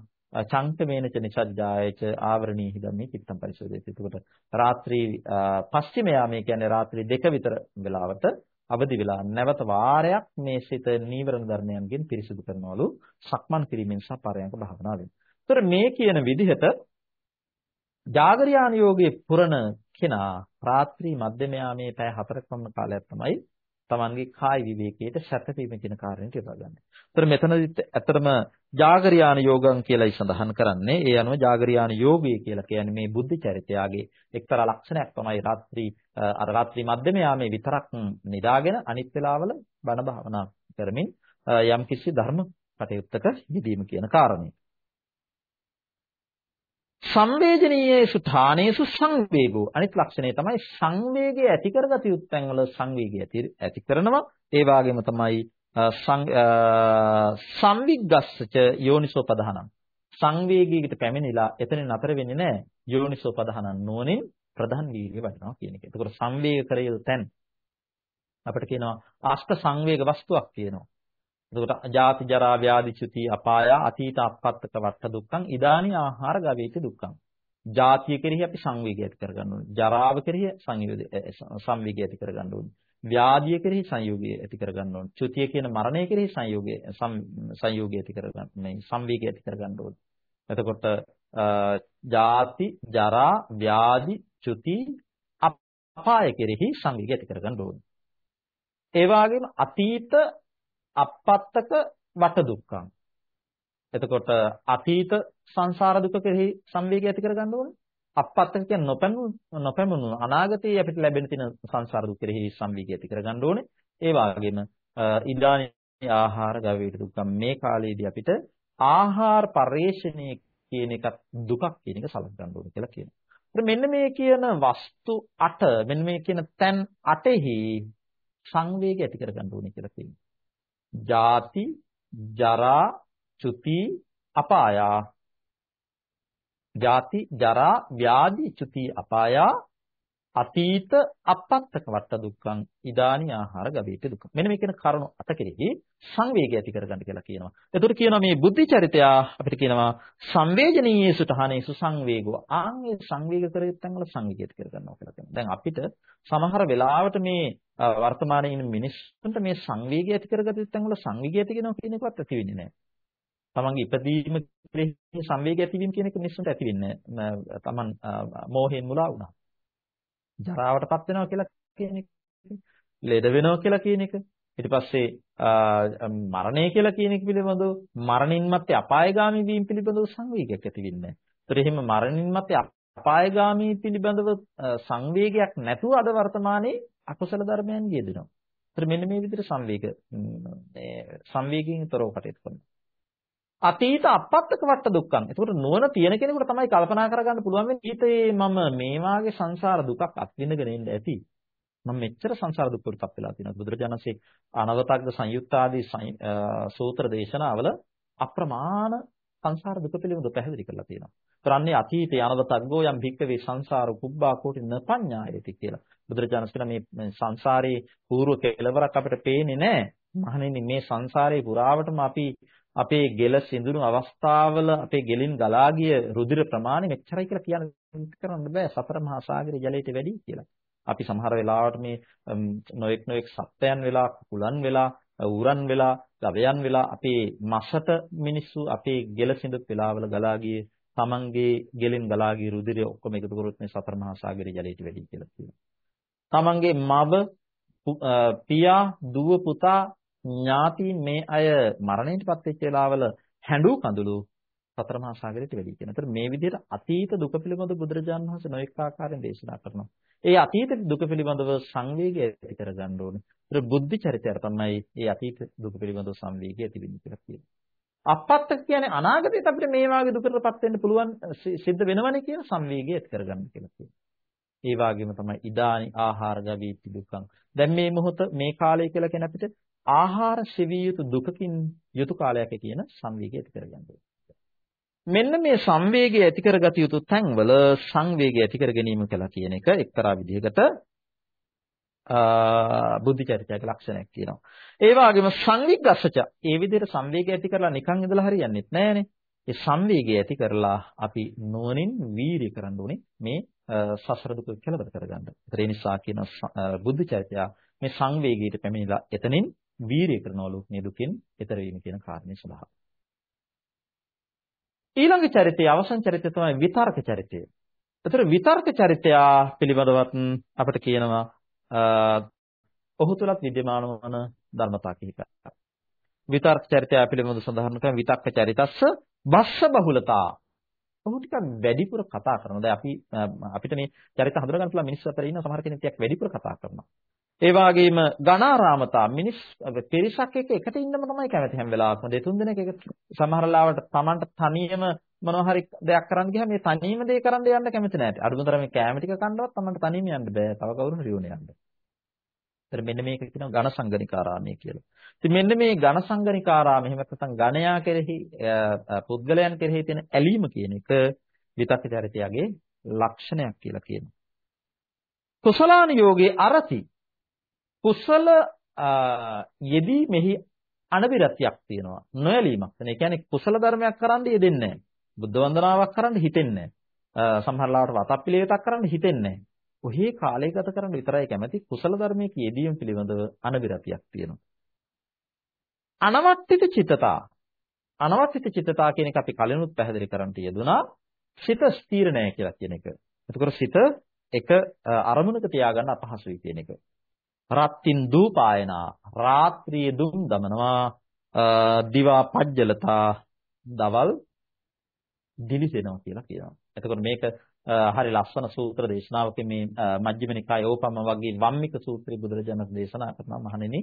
චංකමේනච නිසජ්ජායච ආවරණී හිදම්මේ චිත්තම් පරිශෝධයති. එතකොට රාත්‍රී පස්චිම යාමේ කියන්නේ රාත්‍රී දෙක විතර වෙලාවට අවදි වෙලා නැවත වාරයක් මේ සිත නීවරණ ධර්මයන්ගෙන් පිරිසිදු කරනවලු සක්මන් කිරීමෙන් සහ පරයන්ක භාවනාවෙන්. ඒතර මේ කියන විදිහට ජාගරියාන යෝගයේ පුරණ කෙනා රාත්‍රී මධ්‍යම යාමේ පැය 4ක පමණ කාලයක් තමයි තමන්ගේ කායි විවේකයට සැතපීම කියන කාරණේට යොදාගන්නේ. ඒතර මෙතනදිත් ඇත්තටම ජාගරියාන යෝගං කියලායි සඳහන් කරන්නේ. ඒ අනුව ජාගරියාන යෝගය කියලා කියන්නේ මේ බුද්ධ චරිතයාගේ එක්තරා ලක්ෂණයක් තමයි රාත්‍රී අර රාත්‍රී මධ්‍යම යාමේ විතරක් නිදාගෙන අනිත් වෙලාවල බණ භාවනා කරමින් යම්කිසි ධර්ම කටයුත්තක යෙදීම කියන කාරණේ. සංවේදනීයේසු ථානේසු සංවේගෝ අනිත් ලක්ෂණය තමයි සංවේගය ඇති කරගත යුත්තන් වල සංවේගය ඇති කරනවා ඒ වගේම තමයි සංවිග්ගස්සච යෝනිසෝ පදහනම් සංවේගයකට පැමිණිලා එතන නතර වෙන්නේ නැහැ යෝනිසෝ පදහනම් නෝනින් ප්‍රධාන වීර්ය වඩනවා කියන එක. එතකොට සංවේග කරයල් තැන් අපිට කියනවා අෂ්ට සංවේග වස්තුවක් කියනවා. එතකොට ජාති ජරා ව්‍යාධි චුති අපාය අතීත අපත්තක වට දුක්ඛං ඉදානි ආහාර ගවේති දුක්ඛං. ජාතිය කෙරෙහි අපි සංවේගය ඇති කරගන්න ඕනේ. ජරාව කෙරෙහි සංයෝගය සංවේගය ඇති කරගන්න ඕනේ. ව්‍යාධිය කෙරෙහි සංයෝගය ඇති කරගන්න ඕනේ. චුතිය කියන මරණය කෙරෙහි සංයෝගය සංයෝගය ඇති කරගන්න මේ සංවේගය ඇති කරගන්න ඕනේ. එතකොට ජාති ජරා ව්‍යාධි චුති අපාය කෙරෙහි සංවේගය ඇති කරගන්න ඕනේ. ඒ වගේම අතීත අපත්තක වට දුක්ඛං. එතකොට අතීත සංසාර දුක කෙරෙහි සංවේගය ඇති කරගන්න ඕනේ. අපත්තක කියන්නේ නොපැමුණු නොපැමුණු අනාගතයේ අපිට ලැබෙන තියෙන සංසාර දුක කෙරෙහි සංවේගය ඇති කරගන්න ඕනේ. ඒ වගේම ඉදානි ආහාර ගවේට දුක්ඛම් මේ කාලේදී අපිට ආහාර පරිශ්‍රණයේ කියන එකත් දුකක් කියන එක සලකන්න ඕනේ කියලා කියනවා. මෙන්න මේ කියන වස්තු 8 මෙන්න මේ කියන තැන් 8එහි සංවේගය ඇති කරගන්න ඕනේ කියලා කියනවා. ජාති ජරා චුති අපායා ජාති ජරා ව්‍යාධි චුති අපායා අතීත අපත්තක වට දුක්ඛං ඉදානි ආහාර ගවේට දුක. මෙන්න මේ කියන කරුණු අට කෙරෙහි සංවේගය ඇති කරගන්න කියලා කියනවා. එතකොට කියනවා මේ බුද්ධි චරිතය අපිට කියනවා සංවේජනීයසු තහනේසු සංවේගෝ. ආන්ගේ සංවේග කරගත්තන් වල සංවේගය ඇති කරගන්නවා කියලා කියනවා. දැන් අපිට සමහර වෙලාවට මේ වර්තමානයේ ඉන්න මිනිස්සුන්ට මේ සංවේගය ඇති කරගත්තන් වල සංවේගය ඇති වෙනවා කියන එකවත් ඇති වෙන්නේ නැහැ. තමන්ගේ ඉපදීම කෙරෙහි සංවේගය ඇතිවීම කියන එක මිනිස්සුන්ට ඇති වෙන්නේ තමන් මෝහයෙන් මුලා වුණා. ජරාවටපත් වෙනවා කියලා කියන එක. ලෙඩ වෙනවා කියලා කියන එක. ඊට පස්සේ මරණය කියලා කියන එක පිළිබඳව මරණින් මත්තේ අපායගාමී වීම පිළිබඳව සංවේගයක් ඇති වෙන්නේ. ඒතර එහෙම මරණින් මත්තේ අපායගාමී පිළිබඳව සංවේගයක් නැතුව අද වර්තමානයේ අකුසල ධර්මයන් යෙදෙනවා. ඒතර මෙන්න මේ විදිහට සංවේග සංවේගයෙන් තොරව කටයුතු කරනවා. අතීත අපත්තක වට දුක්ඛං. ඒකට නුවණ තියෙන කෙනෙකුට තමයි කල්පනා කරගන්න පුළුවන් වෙන්නේ ඊතේ මම මේ වාගේ සංසාර දුකක් අත්විඳගෙන ඉන්න ඇති. මම මෙච්චර සංසාර දුක් වලටපත් වෙලා තියෙනවා. බුදුරජාණන්සේ අනවතග්ග සංයුක්ත ආදී සූත්‍ර දේශනාවල අප්‍රමාණ සංසාර දුක පිළිබඳව පැහැදිලි කරලා තියෙනවා. කරන්නේ අතීතේ අනවතග්ගෝ යම් භික්කවේ සංසාර කුබ්බා කෝටි නපඤ්ඤායති කියලා. බුදුරජාණන් කියන මේ සංසාරේ పూర్ව කෙලවරක් අපිට පේන්නේ නැහැ. මහණෙනි මේ සංසාරේ පුරාවටම අපි අපේ ගෙල සිඳුණු අවස්ථාවල අපේ ගෙලින් ගලා ගිය රුධිර ප්‍රමාණය මෙච්චරයි කියලා කියන්න කරන්න බෑ සතර මහා සාගරයේ ජලයට වැඩි කියලා. අපි සමහර වෙලාවට මේ නොඑක් නොඑක් සත්‍යයන් වෙලා කුලන් වෙලා උරන් වෙලා ගවයන් වෙලා අපේ මසට මිනිස්සු අපේ ගෙල සිඳුත් වෙලාවල ගලා ගියේ තමන්ගේ ගෙලෙන් ගලා ගිය රුධිරය ඔක්කොම එකතු කරොත් මේ සතර මහා සාගරයේ ජලයට වැඩි කියලා කියනවා. තමන්ගේ මව පියා දුව පුතා ඥාතීන් මේ අය මරණයටපත් වෙච්ච වෙලාවල හැඬු කඳුළු සතර මහා සාගරයට වැඩි කියන. ඒතර මේ විදිහට අතීත දුක පිළිබඳ බුදුරජාණන් වහන්සේ නොඑක ආකාරයෙන් දේශනා කරනවා. ඒ අතීත දුක පිළිබඳව සංවේගය ඇති කරගන්න ඕනේ. ඒතර බුද්ධ චරිතය තමයි මේ අතීත දුක පිළිබඳව සංවේගය ඇති වෙන්නේ කියලා කියන්නේ. අපත්ත කියන්නේ අනාගතයට අපිට මේ වාගේ දුකකටපත් වෙන්න පුළුවන් සිද්ධ වෙනවනේ කියන සංවේගය ඇති කරගන්න කියලා කියනවා. ඒ වගේම තමයි ඉදානි ආහාර ගවීති දුක්ඛං. දැන් මේ මොහොත මේ කාලය කියලා කියන අපිට ආහාර සෙවිය යුතු දුකකින් යුතු කාලයක් කියන සංවේගය ඇති කරගන්න මෙන්න මේ සංවේගය ඇති කරගත යුතු තැන්වල සංවේගය ඇති කර ගැනීම කියලා කියන එක එක්තරා විදිහකට බුද්ධ චරිතයක ලක්ෂණයක් තියෙනවා. ඒ වගේම සංවිග්ගස්සච ඒ විදිහට සංවේගය ඇති කරලා නිකන් ඉඳලා හරියන්නේ නැහැනේ. ඒ සංවේගය ඇති කරලා අපි නුවණින් වීර්ය කරන්න ඕනේ මේ සසර දුක කෙලවර කරගන්න. ඒ නිසා කියන බුද්ධ චරිතය මේ සංවේගයට පැමිණිලා එතනින් වීරිය කරනවලු මේ දුකෙන් එතර වීම කියන කාරණේ සඳහා. ඊළඟ චරිතය අවසන් චරිතය තමයි විතර්ක චරිතය. ඒතර විතර්ක චරිතය පිළිබඳවත් අපිට කියනවා ඔහු තුලත් විද්‍යමාන වන ධර්මතා කිහිපයක්. විතර්ක චරිතය පිළිබඳව සඳහන් කරන විතක්ක චරිතස්ස බස්ස බහුලතා. ඔහු ටිකක් වැඩිපුර කතා කරනවා. දැන් අපි අපිට මේ චරිත හඳුනා ගන්න පුළුවන් මිනිස්සු අතර ඉන්න සමහර කෙනෙක් ටිකක් වැඩිපුර කතා කරනවා. ඒ වගේම ඝනාරාමතා මිනිස් පිරිසක් එක්ක එකට ඉන්නම තමයි කැමති හැම වෙලාවකම දෙතුන් දෙනෙක් එක සමහර ලාවට Tamanට තනියම මොනවා හරි දෙයක් කරන්න ගියාම මේ තනියම දේ කරන්න යන්න කැමති නැහැ. අරුමතර මේ කැම ටික කන්නවත් තමයි තනියම යන්න බෑ. තව කවුරුහරි රියෝනේ යන්න. ඒතර මෙන්න මේක කියනවා ඝන සංගණිකාරාමය කියලා. ඉතින් මෙන්න මේ ඝන සංගණිකාරාම එහෙම නැත්නම් ඝණයා කෙරෙහි පුද්ගලයන් කෙරෙහි තියෙන ඇලීම කියන එක විතක්ක චරිතයගේ ලක්ෂණයක් කියලා කියනවා. කුසලාන යෝගේ අරති කුසල යෙදී මෙහි අනවිරතියක් තියෙනවා. නොයලීමක්. ඒ කියන්නේ කුසල ධර්මයක් කරන්න යෙදෙන්නේ නැහැ. බුද්ධ වන්දනාවක් කරන්න හිතෙන්නේ නැහැ. සමහර ලාවට වතක් පිළිවෙතක් කරන්න හිතෙන්නේ නැහැ. ඔහේ කාලය ගත කරන්න විතරයි කැමති කුසල ධර්මයේ යෙදීම පිළිබඳව අනවිරතියක් තියෙනවා. අනවත්තිත චිත්තතා අනවත්තිත චිත්තතා කියන එක අපි කලිනුත් පැහැදිලි කරන්න යෙදුනා. සිත ස්ථීර නැහැ කියලා කියන එක. එතකොට සිත එක අරමුණක තියාගන්න අපහසුයි කියන එක. රත්තින් දූපායනා රාත්‍රියේ දුම් දමනවා දිවා පජ්ජලතා දවල් දිලිසෙනවා කියලා කියනවා. එතකොට මේක හරි ලස්සන සූත්‍ර දේශනාවක මේ මජ්ක්‍ධිම නිකාය ඕපම වගේ වම්මික සූත්‍රය බුදුරජාණන් දේශනා කරනවා මහණෙනි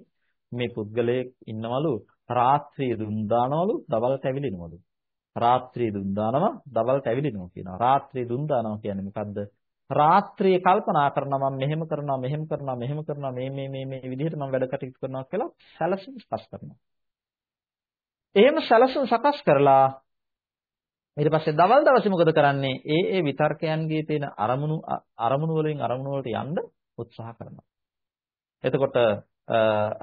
මේ පුද්ගලයෙක් ඉන්නවලු රාත්‍රියේ දුම් දානවලු දවල් කැවිලිනවලු. රාත්‍රියේ දුම් දානවා දවල් කැවිලිනවා කියනවා. රාත්‍රියේ දුම් දානවා කියන්නේ මොකද්ද? රාත්‍රියේ කල්පනා කරනවා මම මෙහෙම කරනවා මෙහෙම කරනවා මෙහෙම කරනවා මේ මේ මේ මේ විදිහට මම වැඩ කටයුතු කරනවා කියලා සැලසුම් සකස් කරනවා. එහෙම සැලසුම් සකස් කරලා ඊට පස්සේ දවල් දවසේ මොකද කරන්නේ? ඒ ඒ විතර්කයන්ගේ තියෙන අරමුණු අරමුණු වලින් අරමුණු වලට යන්න උත්සාහ කරනවා. එතකොට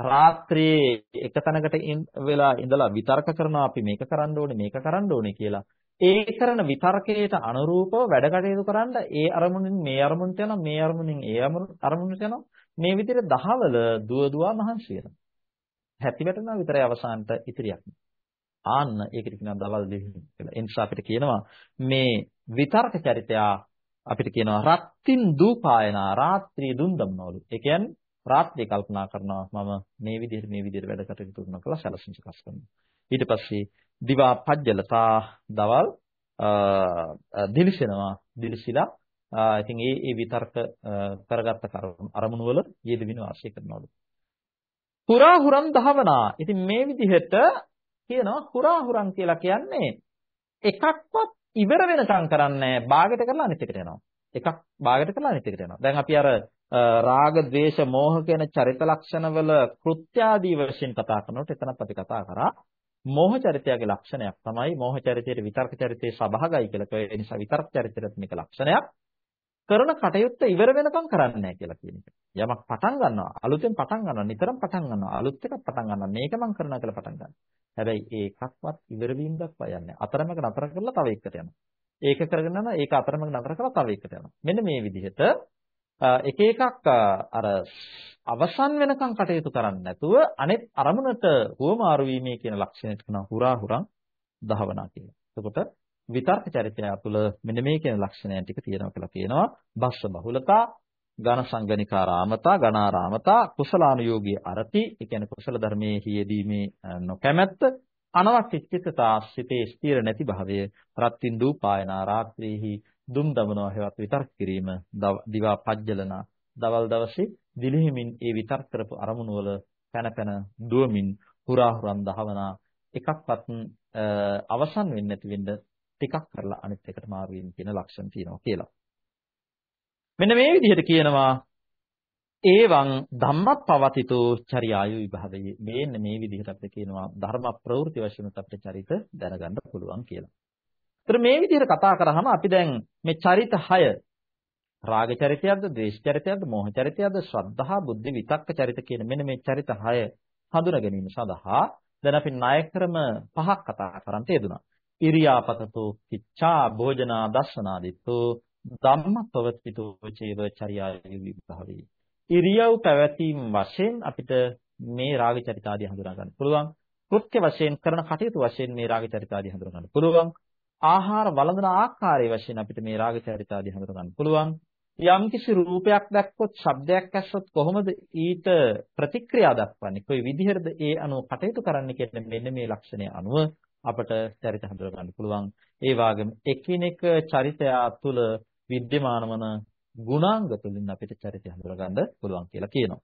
රාත්‍රියේ එක තැනකට වෙලා ඉඳලා විතර්ක කරනවා අපි මේක කරන්න ඕනේ මේක කරන්න ඕනේ කියලා. ඒ කරන විතර්කයට අනුරූපව වැඩ කටයුතු කරන්න ඒ අරමුණින් මේ අරමුණට යනවා මේ අරමුණින් ඒ අරමුණට යනවා මේ විදිහට දහවල දුව දුවා මහන්සි වෙනවා. හැටි වැටෙනවා විතරයි අවසානට ඉතිරියක්. ආන්න ඒකට කියනවා දවල් දෙහිම කියලා. ඒ නිසා අපිට කියනවා මේ විතර්ක චරිතය අපිට කියනවා රත්තින් දූපායනා රාත්‍රී දුන් දම්නවලු. ඒ කියන්නේ රාත්‍රියේ කල්පනා කරනවා මම මේ විදිහට මේ විදිහට වැඩ කටයුතු කරනවා කියලා සැලසුම් සකස් කරනවා. ඊට පස්සේ දිවා පජ්ජලතා දවල් දිලිසෙනවා දිලිසිලා ඉතින් ඒ ඒ විතර්ක කරගත්ත අරමුණු වල යෙදවින වාසය කරනවලු. පුරා හුරම් දහවනා. ඉතින් මේ විදිහට කියනවා හුරා හුරම් කියලා කියන්නේ එකක්වත් ඉවර වෙනකම් කරන්නේ බාගෙට කරලා අනිත් එකට යනවා. එකක් බාගෙට කරලා අනිත් එකට යනවා. දැන් අපි අර රාග, ద్వේෂ, මෝහ කියන චරිත ලක්ෂණවල කෘත්‍යාදී වශයෙන් කතා කරනකොට එතනත් අපි කතා කරා මෝහ චරිතයගේ ලක්ෂණයක් තමයි මෝහ චරිතයේ විතර්ක චරිතයේ සබහගයි කියලා. ඒ නිසා විතර්ක චරිතයට මේක ලක්ෂණයක්. කරන කටයුත්ත ඉවර වෙනකම් කරන්නේ නැහැ කියලා කියන එක. යමක් පටන් ගන්නවා අලුතෙන් පටන් ගන්නවා නිතරම පටන් ගන්නවා අලුත් එකක් පටන් ගන්නවා මේක මම කරනවා කියලා පටන් ගන්නවා. හැබැයි ඒකක්වත් ඉවර වීම දක්වා යන්නේ. අතරමඟ නතර කරලා තව එකකට යනවා. ඒක කරගෙන යනවා ඒක අතරමඟ නතර කරලා තව එකකට යනවා. මෙන්න මේ විදිහට එක එකක් අර අවසන් වෙනකන් කටයුතු කරන්නේ නැතුව අනෙත් අරමුණට හුවමාරු වීමේ කියන ලක්ෂණයට කියනවා හුරා හුරන් දහවනා කියලා. එතකොට විතර්ක චරිතය තුළ මෙන්න මේ කියන ලක්ෂණයන් ටික තියෙනවා කියලා කියනවා. බස්ස බහුලතා, ඝන සංගණිකාරාමතා, ඝනාරාමතා, කුසලානුයෝගී අරති, ඒ කියන්නේ කුසල ධර්මයේ හියදීමේ නොකැමැත්ත, අනවශ්‍ය චිත්තතා සිතේ ස්ථිර නැති භාවය, රත්ත්‍ින් දූපායනා රාත්‍රියේහි දුම් දමනවා හේවත් විතර්ක කිරීම, දිවා පජ්ජලනා, දවල් දවසේ දිලිහිමින් ඒ විතර්ක කරපු අරමුණු වල පැන පැන දුවමින් හුරා හුරන් දහවනා එකක්වත් අවසන් වෙන්නේ නැති වෙන්න ටිකක් කරලා අනිත් එකට මාරු වීම කියන ලක්ෂණ තියෙනවා කියලා. මෙන්න මේ විදිහට කියනවා ඒවං ධම්මප්පවතිතෝ චර්යායු විභවයේ මේන්න මේ විදිහට අපිට කියනවා ධර්ම ප්‍රවෘත්ති වශයෙන් අපිට චරිත දැනගන්න පුළුවන් කියලා. ඒතර මේ විදිහට කතා කරාම අපි දැන් මේ චරිත 6 රාග චරිතයක්ද, ද්වේෂ චරිතයක්ද, මෝහ චරිතයක්ද, ශ්‍රද්ධා, බුද්ධි, විතක්ක චරිත කියන මෙන්න මේ චරිත 6 හඳුනා ගැනීම සඳහා දැන් අපි ණය ක්‍රම පහක් කතා කරන් තියදුනා. ඉරියාපතතෝ කිච්ඡා භෝජනා දස්සනාදිත්තෝ ධම්මපවතිතෝ චේව චර්යාය විභවී. ඉරියව් පැවැතීම් වශයෙන් අපිට මේ රාග චරිත ආදී හඳුනා ගන්න පුළුවන්. කෘත්‍ය වශයෙන් කරන කටයුතු වශයෙන් මේ රාග චරිත ආදී හඳුනා ගන්න පුළුවන්. ආහාර වළඳන ආකාරය වශයෙන් අපිට මේ රාග චරිත ආදී හඳුනා ගන්න පුළුවන් යම්කිසි රූපයක් දැක්කොත් ශබ්දයක් ඇස්සොත් කොහොමද ඊට ප්‍රතික්‍රියා දක්වන්නේ කොයි විදිහටද ඒ අනුව කටයුතු කරන්න කියන මෙන්න මේ ලක්ෂණය අනුව අපට චරිත හඳුනා ගන්න පුළුවන්. ඒ වගේම එකිනෙක චරිතය තුළ විද්‍යමාන වන ගුණාංග තුළින් අපිට චරිතය හඳුනා ගන්න පුළුවන් කියලා කියනවා.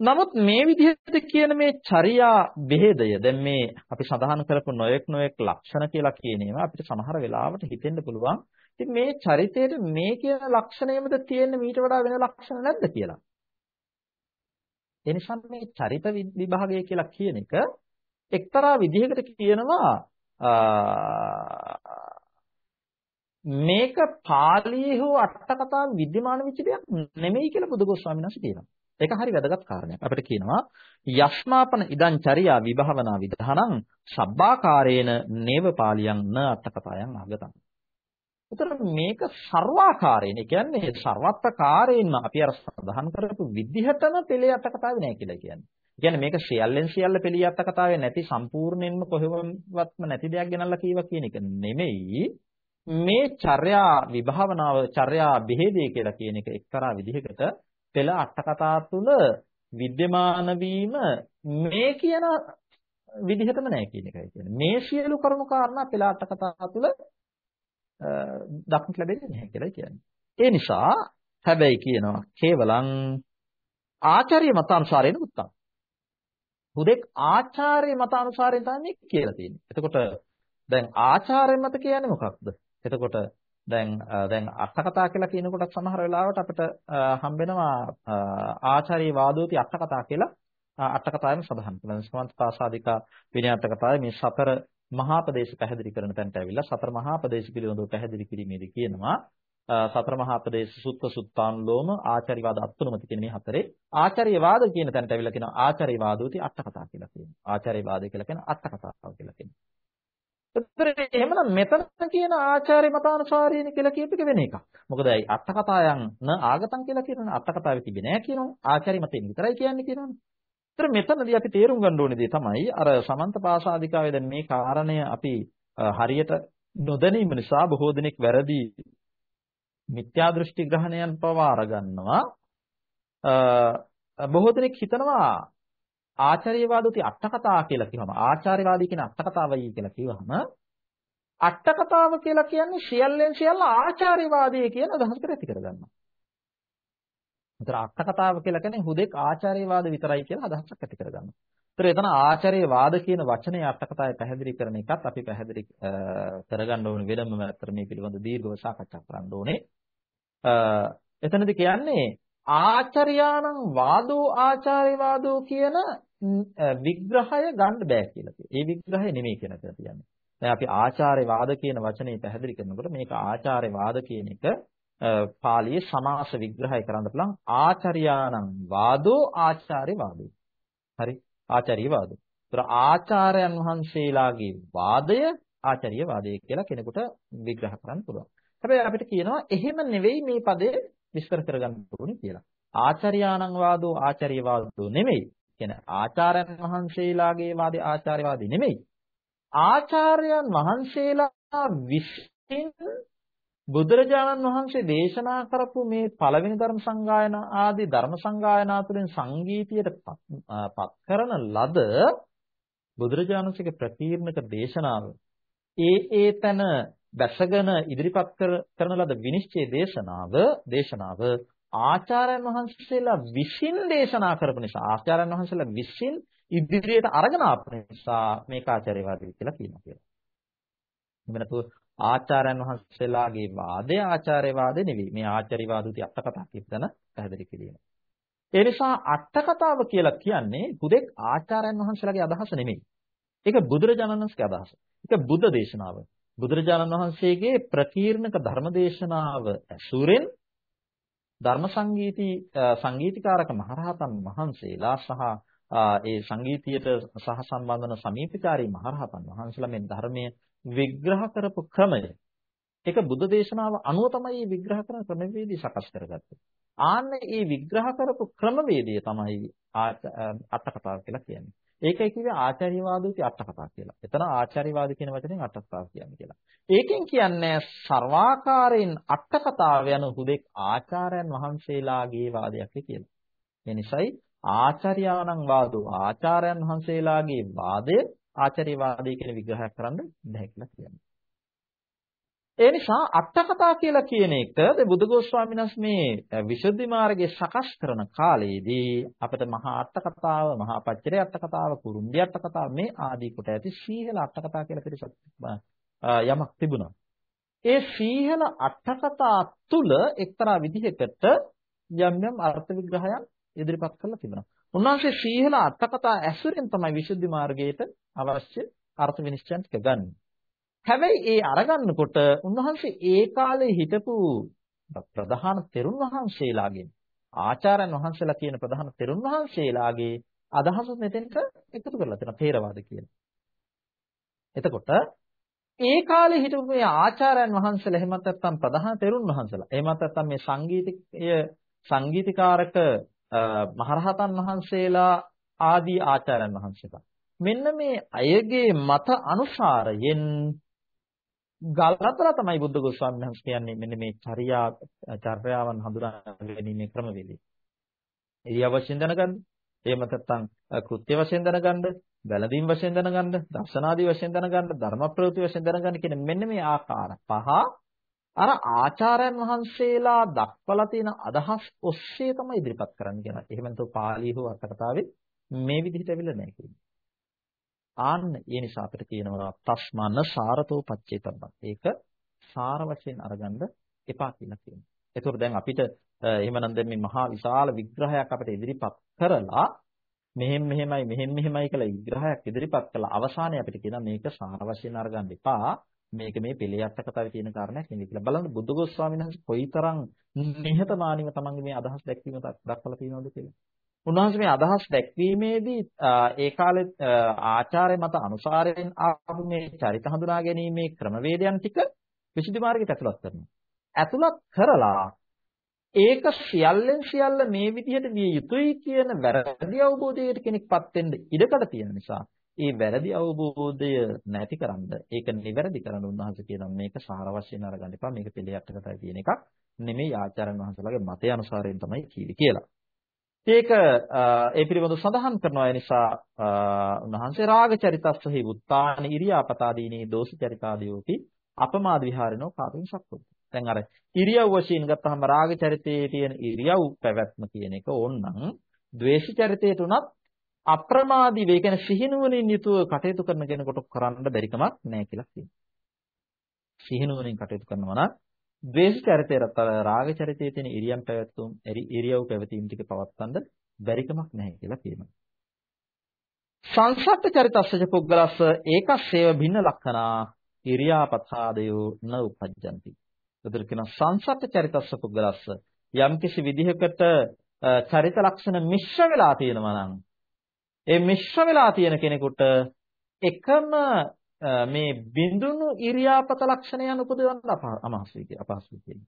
නමුත් මේ විදිහට කියන මේ චර්යා බෙහෙදය දැන් මේ අපි සඳහන් කරපු නොයෙක් නොයෙක් ලක්ෂණ කියලා කියන ඒවා අපිට සමහර වෙලාවට හිතෙන්න පුළුවන්. ඉතින් මේ චරිතයේ මේ කියන ලක්ෂණයමද තියෙන මීට වඩා වෙන ලක්ෂණ නැද්ද කියලා. ඒ නිසා මේ චරිත විභාගය කියලා කියන එක එක්තරා විදිහකට කියනවා මේක පාළියේ හෝ අට කතාවේ විද්‍යමාන වෙච්ච දෙයක් නෙමෙයි කියලා බුදුගොස් ස්වාමීන් වහන්සේ කියනවා. ඒක හරි වැදගත් කාරණයක්. අපිට කියනවා යෂ්මාපන ඉදං චරියා විභවනා විධානං සබ්බාකාරේන නේව පාලියං න අත්තකපායං අගතං. උතර මේක ਸਰවාකාරයෙන් කියන්නේ ਸਰවත්කාරයෙන්ම අපි අර සඳහන් කරපු විදිහටම පෙළේ අටකතාවේ නැහැ කියලා කියන්නේ. කියන්නේ මේක සියල්ලෙන් සියල්ල පෙළේ අටකතාවේ නැති සම්පූර්ණයෙන්ම කොහෙවත්ම නැති දෙයක් ගණන්ලා කියවා කියන එක නෙමෙයි. මේ චර්යා විභාවනාව චර්යා බෙහෙදේ කියලා කියන එක එක්තරා විදිහකට පෙළ අටකතා තුල විද්‍යමාන වීම මේ කියන විදිහටම නැහැ කියන එකයි කියන්නේ. මේ සියලු කරුණු කාරණා පෙළ අටකතා තුල දක්නට ලැබෙන්නේ නැහැ කියලා කියන්නේ. ඒ නිසා හැබැයි කියනවා කේවලං ආචාර්ය මත අනුසාරයෙන් උත්තම්. හුදෙක් ආචාර්ය මත අනුසාරයෙන් තමයි කියලා තියෙන්නේ. එතකොට දැන් ආචාර්ය මත කියන්නේ මොකක්ද? එතකොට දැන් දැන් අටකතා කියලා කියනකොට සමහර වෙලාවට අපිට හම්බෙනවා ආචාර්ය වාදෝති අටකතා කියලා අටකතාවෙම සඳහන් කරනවා. ස්මන්ත පාසාදිකා විනය අටකතාවේ මේ සතර මහා ප්‍රදේශ පැහැදිලි කරන තැනට ඇවිල්ලා සතර මහා ප්‍රදේශ පිළිබඳව පැහැදිලි කිරීමේදී කියනවා සතර මහා ප්‍රදේශ සුත්ත සුත්තානුලෝම ආචාරිවාද අත්තුනමති කියන මේ හතරේ ආචාර්යවාද කියන තැනට ඇවිල්ලා කියනවා ආචාර්යවාදෝති අටකතා කියලා කියනවා. ආචාර්යවාදය කියලා කියන අටකතාව කියලා කියනවා. ඒතර එහෙමනම් මෙතන කියන ආචාර්ය මතානුසාරීනි කියලා කියප එක වෙන එකක්. මොකද ඇයි අටකතායන් න ආගතන් කියලා කියනවනේ අටකතාවේ තිබෙන්නේ නැහැ කියනවනේ. ආචාර්ය මතයෙන් විතරයි කියන්නේ කියනවනේ. ඒතර මෙතනදී අපි තේරුම් ගන්න ඕනේ දේ තමයි අර සමන්ත පාසාදිකාවේ දැන් මේ කාරණය අපි හරියට නොදැනීම නිසා බොහෝ දෙනෙක් වැරදි මිත්‍යා දෘෂ්ටි ග්‍රහණයන් පවා අරගන්නවා. බොහෝ දෙනෙක් හිතනවා ආචාර්යවාදෝති අටකතා කියලා කියවම ආචාර්යවාදී කියන අටකතාවයි කියලා කිව්වහම අටකතාව කියලා කියන්නේ සියල්ලෙන් සියල්ල ආචාර්යවාදී කියන අදහසකට ඇති කරගන්නවා. උතර අටකතාව කියලා කියන්නේ හුදෙක් ආචාර්යවාද විතරයි කියලා අදහසක් ඇති කරගන්නවා. ඒතර එතන ආචාර්යවාද කියන වචනේ අටකතාවේ පැහැදිලි කරන එකත් අපි පැහැදිලි කරගන්න ඕනේ වෙනම අතර මේ පිළිබඳ දීර්ඝව සාකච්ඡා කරන්න ඕනේ. එතනදී කියන්නේ ආචාර්යාණං වාදෝ ආචාර්යවාදෝ කියන විග්‍රහය ගන්න බෑ කියලා කියනවා. ඒ විග්‍රහය නෙමෙයි කියන එක කියන්නේ. දැන් අපි ආචාර්යවාද කියන වචනේ පැහැදිලි කරනකොට මේක ආචාර්යවාද කියන එක පාලියේ සමාස විග්‍රහය කරන්න පුළුවන් ආචාර්යාණං වාදෝ ආචාර්යවාදෝ. හරි ආචාර්යවාදෝ. ඒතර ආචාර්යයන් වහන්සේලාගේ වාදය ආචාර්යවාදය කියලා කෙනෙකුට විග්‍රහ කරන්න පුළුවන්. හැබැයි අපිට කියනවා එහෙම නෙවෙයි මේ පදේ විස්තර කරගන්න ඕනේ කියලා. ආචාර්යාණං වාදෝ ආචාර්යවාදෝ නෙමෙයි. කියන ආචාර්යයන් වහන්සේලාගේ වාදේ ආචාර්යවාදී නෙමෙයි. ආචාර්යයන් වහන්සේලා විසින් බුදුරජාණන් වහන්සේ දේශනා කරපු මේ පළවෙනි ධර්ම සංගායන ආදී ධර්ම සංගායනා තුළින් සංගීතයට පත් කරන ලද බුදුරජාණන්සේගේ ප්‍රකීර්ණක දේශනාව ඒ ඒ තන දැසගෙන ඉදිරිපත් කරන ලද විනිශ්චය දේශනාව දේශනාව ආචාර්යයන් වහන්සේලා විසින් දේශනා කරපු නිසා ආචාර්යයන් වහන්සේලා විසින් ඉදිරියට අරගෙන ආපු නිසා මේක ආචාර්යවාදී කියලා කියනවා කියලා. එහෙම නැතුව ආචාර්යයන් වහන්සේලාගේ වාදය ආචාර්යවාදේ නෙවෙයි. මේ ආචාර්යවාදුති අටකතා කියන පැහැදිලි කිරීම. ඒ නිසා අටකතාව කියලා කියන්නේ බුදෙක් ආචාර්යයන් වහන්සේලාගේ අදහස නෙමෙයි. ඒක බුදුරජාණන් වහන්සේගේ අදහස. ඒක බුද්ධ දේශනාව. බුදුරජාණන් වහන්සේගේ ප්‍රකීර්ණක ධර්මදේශනාව ඇසුරෙන් ධර්ම සංගීති සංගීතකාරක මහරහතන් වහන්සේලා සහ ඒ සංගීතයට සහ සම්බන්ධන සමීපකාරී මහරහතන් වහන්සේලා මේ ධර්මය විග්‍රහ කරපු ක්‍රමය ඒක බුද්ධ දේශනාව අනුව තමයි විග්‍රහ කරන ක්‍රමවේදී සකස් කරගත්තේ. ආන්න ඒ විග්‍රහ කරපු ක්‍රමවේදය තමයි අටකතාව කියලා කියන්නේ. ඒකයි කිව්වේ ආචාර්යවාදෝති අටකතා කියලා. එතන ආචාර්යවාද කියන වචනෙන් අටකතාව කියන්නේ කියලා. ඒකෙන් කියන්නේ සර්වාකාරයෙන් අටකතාව යන හුදෙක් ආචාර්යයන් වහන්සේලාගේ වාදයක් කියලා. ඒ නිසායි ආචාර්යාණං වාදෝ ආචාර්යයන් වහන්සේලාගේ වාදය ආචාර්යවාදය කියන විග්‍රහයක් කරන්න බැහැ කියලා කියන්නේ. ඒ නිසා අට කතා කියලා කියන එක ද බුදුගෝස් ස්වාමීන් වහන්සේ මේ විසුද්ධි මාර්ගයේ සකස් කරන කාලයේදී අපිට මහා අට කතාව, මහා පච්චරේ අට කතාව, කුරුම්බි අට කතාව මේ ආදී කොට ඇති සීහල අට කතා කියලා පිළිසක් යමක් තිබුණා. ඒ සීහල අට කතා තුල එක්තරා විදිහකට යම් යම් අර්ථ විග්‍රහයන් ඉදිරිපත් කරලා තිබුණා. උන්වහන්සේ සීහල අට කතා ඇසුරෙන් තමයි විසුද්ධි මාර්ගයට අවශ්‍ය අර්ථ විනිශ්චයන් ටික ගන්නේ. හැබැයි ඒ අරගන්නකොට උන්වහන්සේ ඒ කාලේ හිටපු ප්‍රධාන තෙරුන් වහන්සේලාගෙන් ආචාර්යන් වහන්සේලා කියන ප්‍රධාන තෙරුන් වහන්සේලාගේ අදහස මෙතෙන්ට එකතු කරලා තියෙනවා ථේරවාද කියන. එතකොට ඒ කාලේ හිටපු මේ ආචාර්යන් වහන්සේලා එහෙමත් නැත්නම් ප්‍රධාන තෙරුන් වහන්සේලා එහෙමත් නැත්නම් මේ සංගීතය සංගීතකාරක මහරහතන් වහන්සේලා ආදී ආචාර්යන් වහන්සේලා මෙන්න මේ අයගේ මත අනුසාරයෙන් ගල්රතලා තමයි බුද්ධ ගෝස්වාමීන් වහන්සේ කියන්නේ මෙන්න මේ චර්යා චර්යාවන් හඳුනා ගැනීමේ ක්‍රමවේදය. ඉරියව් වශයෙන් දැනගන්න. එහෙම නැත්නම් කෘත්‍ය වශයෙන් දැනගන්න, වැළඳීම් වශයෙන් දැනගන්න, දර්ශනාදී වශයෙන් දැනගන්න, ධර්ම ප්‍රවෘත්ති වශයෙන් දැනගන්න කියන මෙන්න මේ ආකාර පහ අර ආචාර්යන් වහන්සේලා දක්වලා තියෙන අදහස් ඔස්සේ තමයි ඉදිරිපත් කරන්න කියනවා. එහෙම නැත්නම් පාළි හෝ අර්ථකථාවේ මේ විදිහට ඇවිල්ලා නැහැ කියන්නේ. ආන්න ඒ නිසා අපිට කියනවා තස්මන සාරතෝ පච්චේතබ්බන්. ඒක සාර වශයෙන් අරගන්න එපා කියලා කියනවා. ඒතකොට දැන් අපිට එහෙමනම් දැන් මේ මහා විශාල විග්‍රහයක් අපිට ඉදිරිපත් කරලා මෙහෙම මෙහෙමයි මෙහෙම මෙහෙමයි කියලා විග්‍රහයක් ඉදිරිපත් කළා අවසානයේ අපිට කියනවා මේක සාර වශයෙන් අරගන්න එපා. මේක මේ පෙළයට කතාවේ තියෙන කාරණයක් නෙවෙයි කියලා. බලන්න බුද්ධඝෝෂ ස්වාමීන් වහන්සේ කොයිතරම් නිහතමානීව තමන්ගේ මේ අදහස් දැක්වීම දක්වලා තියෙනවද කියලා. උන්වහන්සේ මේ අදහස් දැක්වීමේදී ඒ කාලේ ආචාර්ය මත අනුසාරයෙන් ආපු මේ චරිත හඳුනා ගැනීමේ ක්‍රමවේදයන් ටික විසුද්ධි මාර්ගයට ඇතුළත් කරනවා. ඇතුළත් කරලා ඒක සියල්ලෙන් සියල්ල මේ විදිහට විය යුතුයි කියන වැරදි අවබෝධයකට කෙනෙක්පත් වෙන්න ඉඩකඩ තියෙන නිසා ඒ වැරදි අවබෝධය නැතිකරන්න ඒක නිවැරදි කරන්න උන්වහන්සේ කියනවා මේක සාර වශයෙන් අරගන්න එපා මේක පිළියට්ට කතයි කියන එකක් නෙමෙයි ආචාර්යන් වහන්සේලාගේ මතය අනුසාරයෙන් තමයි කීවි කියලා. ඒක ඒ පිළිබඳව සඳහන් කරනවා ඒ නිසා උන්වහන්සේ රාග චරිතස්සහි උත්තාන ඉරියාපතාදීනී දෝෂ චරිතාදීෝපි අපමාද විහාරණෝ කාපින් සක්කොත්. දැන් අර ඉරියව් වශයෙන් ගත්තාම රාග චරිතයේ තියෙන ඉරියව් පැවැත්ම කියන එක ඕනනම් ද්වේෂ චරිතයට උනත් අප්‍රමාදී වේ කියන්නේ සිහිනුවණින් යුතුව කටයුතු කරන කෙනෙකුට කරන්න බැරි කමක් නැහැ කියලා කියනවා. සිහිනුවණින් කටයුතු කරනවා නම් ද්වේෂ චරිතයට රාග චරිතයේ තියෙන ඉරියම් පැවැත්තුම් ඉරියව් පැවතීම් ටික පවත්තන්න බැරිකමක් නැහැ කියලා කියනවා. සංසත්ත චරිතස්සජ පුද්ගලස්ස ඒකස්සේව භින්න ලක්ෂණා ඉරියාපතාදයෝ න උපජ්ජಂತಿ. උදේ කියන සංසත්ත චරිතස්ස පුද්ගලස්ස යම්කිසි විදිහකට චරිත ලක්ෂණ මිශ්‍ර වෙලා තියෙනවා නම් ඒ මිශ්‍ර වෙලා තියෙන කෙනෙකුට එකම මේ බිඳුණු ඉරියාපත ලක්ෂණයන් උපදවන්න අපහසුයි කියලා අපහසුයි කියන්නේ.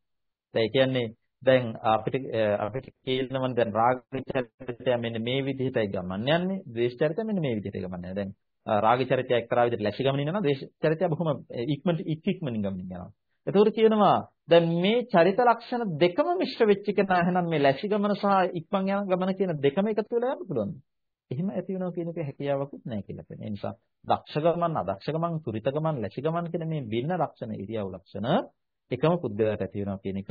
දැන් ඒ කියන්නේ දැන් අපිට අපිට කියනවන් දැන් රාග චරිතය මෙන්න මේ විදිහටයි ගමන් යන්නේ. ද්වේෂ චරිතය මෙන්න මේ විදිහටයි ගමන් යන්නේ. දැන් රාග චරිතය එක්තරා විදිහට ලැසි ගමනින් යනවා. ද්වේෂ චරිතය බොහොම ඉක්මනට ඉක් ඉක්මනින් ගමනින් යනවා. එතකොට කියනවා දැන් මේ චරිත ලක්ෂණ දෙකම මිශ්‍ර වෙච්ච කෙනා එහෙනම් මේ ලැසි ගමන සහ ඉක්මන් යන ගමන කියන දෙකම එකතු වෙලා යන්න පුළුවන්ද? එහෙම ඇති වෙනවා කියන එක හැකියාවකුත් නැහැ කියලා කියනවා. ඒ නිසා දක්ෂගමන්, අදක්ෂගමන්, තුරිතගමන්, ලැබිගමන් කියන මේ භින්න ලක්ෂණ ඉරියව් ලක්ෂණ එකම පුද්ගලයාට ඇති වෙනවා කියන එක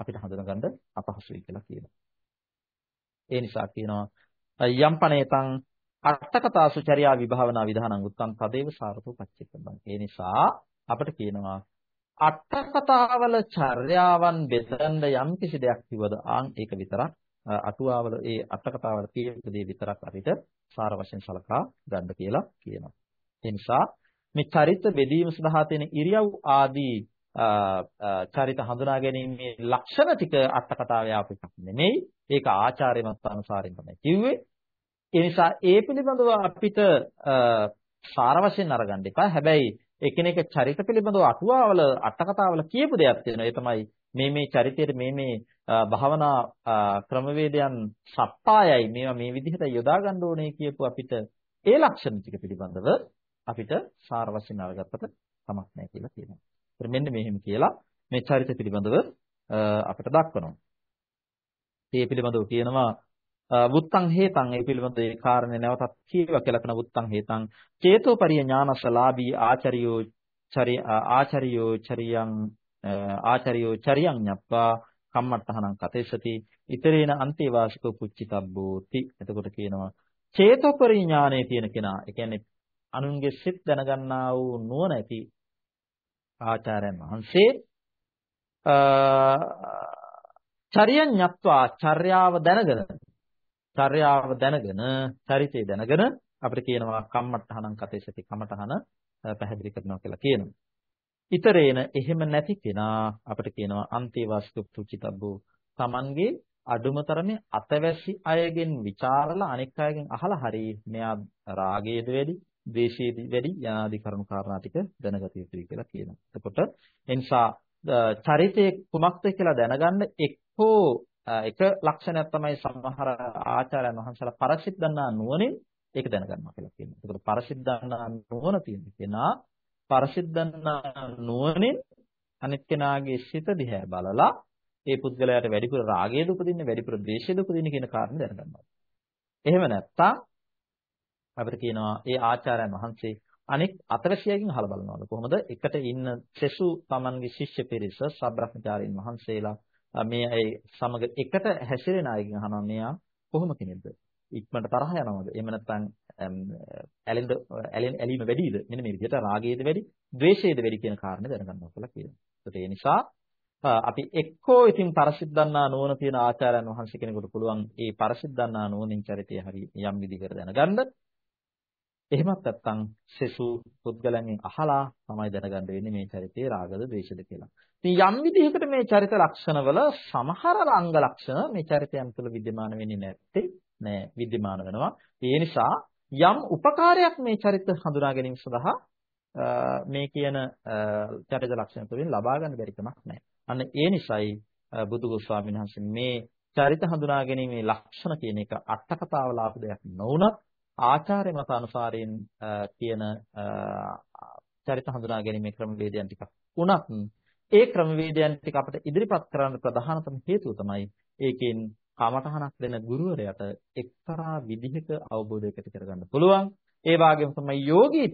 අපිට හඳුනගන්න අපහසුයි කියලා කියනවා. ඒ නිසා කියනවා යම් පණේතං අට්ඨකතාසු චර්යා විභාවනා විධානං උත්තං තදේව සාරතෝ පච්චෙක්කබ්බං. ඒ නිසා අපිට කියනවා අට්ඨකතාවල චර්යාවන් බෙදන්න යම් කිසි දෙයක් තිබවද ආන් ඒක විතරක් අටුවාවල ඒ අටකතාවල කියපු දේ විතරක් අපිට සාර වශයෙන් සලකා ගන්න කියලා කියනවා. ඒ නිසා මේ චරිත බෙදීම සඳහා තියෙන ඉරියව් ආදී චරිත හඳුනා ගැනීමේ ලක්ෂණ ටික අටකතාවේ ආපු එකක් නෙමෙයි. ඒක ආචාර්යමත් අනුසාරයෙන් තමයි කිව්වේ. ඒ නිසා ඒ පිළිබඳව අපිට සාර වශයෙන් අරගන්න එපා. හැබැයි එකිනෙක චරිත පිළිබඳව අටුවාවල අටකතාවල කියපු දෙයක් තියෙනවා. ඒ තමයි මේ මේ චරිතයේ මේ මේ භාවනා ක්‍රමවේදයන් සප්පායයි මේවා මේ විදිහට යොදා ගන්න ඕනේ කියපු අපිට ඒ ලක්ෂණ ටික පිළිබඳව අපිට සාර වශයෙන් අරගත්තට කමක් නැහැ කියලා කියනවා. ඒත් මෙන්න මෙහෙම කියලා මේ චරිත පිළිබඳව අපිට දක්වනවා. මේ පිළිබඳව කියනවා වුත්තං හේතං ඒ පිළිබඳ ඒ කාරණේ නැවතත් කියව කියලා කරන වුත්තං හේතං චේතෝපරිය ඥානසලාභී ආචාරියෝ චරි ආචරියෝ චරියං ආචරියෝ චරියං ඤප්පා කම්මට්ටහනං කතේසති ඉතරේන අන්තේ වාසිකෝ පුච්චිතබ්බෝති එතකොට කියනවා චේතෝපරි ඥානයේ තියෙන කෙනා ඒ කියන්නේ අනුන්ගේ සිත් දැනගන්නා වූ නුවණ ඇති ආචාර්යයන් වහන්සේ චරියන් ඤත්වා චර්යාව දැනගෙන චර්යාව දැනගෙන චරිතය දැනගෙන අපිට කියනවා කම්මට්ටහනං කතේසති කමටහන පැහැදිලි කරනවා කියලා කියනවා. ඊතරේන එහෙම නැති කෙනා අපිට කියනවා අන්තිවාස්තු පුචිතබ්බු තමන්ගේ අඩුම තරමේ අතවැසි අයගෙන් ਵਿਚාරලා අනෙක් අයගෙන් අහලා හරි මෙයා රාගයේද වැඩි ද්වේෂයේද වැඩි යනාදි කරුණු කාරණා ටික දැනගත යුතුයි කියලා කියනවා. එතකොට එනිසා චරිතයේ කුමක්ද කියලා දැනගන්න එක්කෝ එක ලක්ෂණයක් තමයි සමහර ආචාර්යයන් වහන්සේලා පරසිට දන්නා නුවණින් ඒක දැනගන්නවා කියලා කියනවා. ඒකට පරසිට දන්නා නුවණ තියෙන කෙනා පරසිට දන්නා නුවණින් අනිත් කෙනාගේ සිත දිහා බලලා ඒ පුද්ගලයාට වැඩිපුර රාගයද උපදින්නේ වැඩිපුර ද්වේෂයද උපදින්නේ කියන කාරණේ දැනගන්නවා. එහෙම නැත්නම් අපිට කියනවා ඒ ආචාර්යයන් වහන්සේ අනෙක් අතවැසියකින් අහලා බලනවලු කොහොමද එකට ඉන්න සෙසු Tamanගේ ශිෂ්‍ය පිරිස සබ්‍රහ්මචාරීන් වහන්සේලා මේ අය සමග එකට හැසිරෙන අයගෙන් අහනවා මෙයා කොහොම කෙනෙක්ද? ඉක්මනට තරහ යනවද? එහෙම නැත්නම් ඇලෙන්ද ඇලෙන් ඇලීම වැඩිද? මෙන්න මේ විදිහට රාගයේද වැඩි ද්වේෂයේද වැඩි කියන කාරණේ දැනගන්නවා කියලා කියනවා. ඒ නිසා අපි එක්කෝ ඉතින් පරසිද්ධාන්නා නුවණ තියෙන ආචාර්යයන් වහන්සේ කෙනෙකුට පුළුවන් ඒ පරසිද්ධාන්නා නුවණින් චරිතය හරි යම් විදිහකට දැනගන්න. එහෙමත් නැත්නම් සෙසු පුද්ගලයන්ගෙන් අහලා තමයි දැනගන්න වෙන්නේ මේ චරිතයේ රාගද ද්වේෂද කියලා. ඉතින් යම් විදිහකට මේ චරිත ලක්ෂණවල සමහර අංග ලක්ෂණ මේ චරිතයන් තුළ विद्यमान වෙන්නේ නැත්තේ නෑ विद्यमान වෙනවා. ඒ නිසා යම් උපකාරයක් මේ චරිත හඳුනා ගැනීම සඳහා මේ කියන චරිත ලක්ෂණ තුළින් ලබා ගන්න බැරි කමක් නැහැ. අන්න ඒ නිසායි බුදුගොස් ස්වාමීන් වහන්සේ මේ චරිත හඳුනා ගැනීමේ ලක්ෂණ කියන එක අට කතාවල ආපු දෙයක් නොවුනත් ආචාර්ය මත අනුසාරයෙන් කියන චරිත හඳුනා ගැනීමේ ක්‍රමවේදයන් ටිකක් උනත් ඒ ක්‍රමවේදයන් ටික අපිට ඉදිරිපත් කරන්න ප්‍රධානතම හේතුව තමයි ඒකෙන් කමඨහනක් දෙන ගුරුවරයාට එක්තරා විදිහක අවබෝධයකට කරගන්න පුළුවන්. ඒ වගේම තමයි යෝගී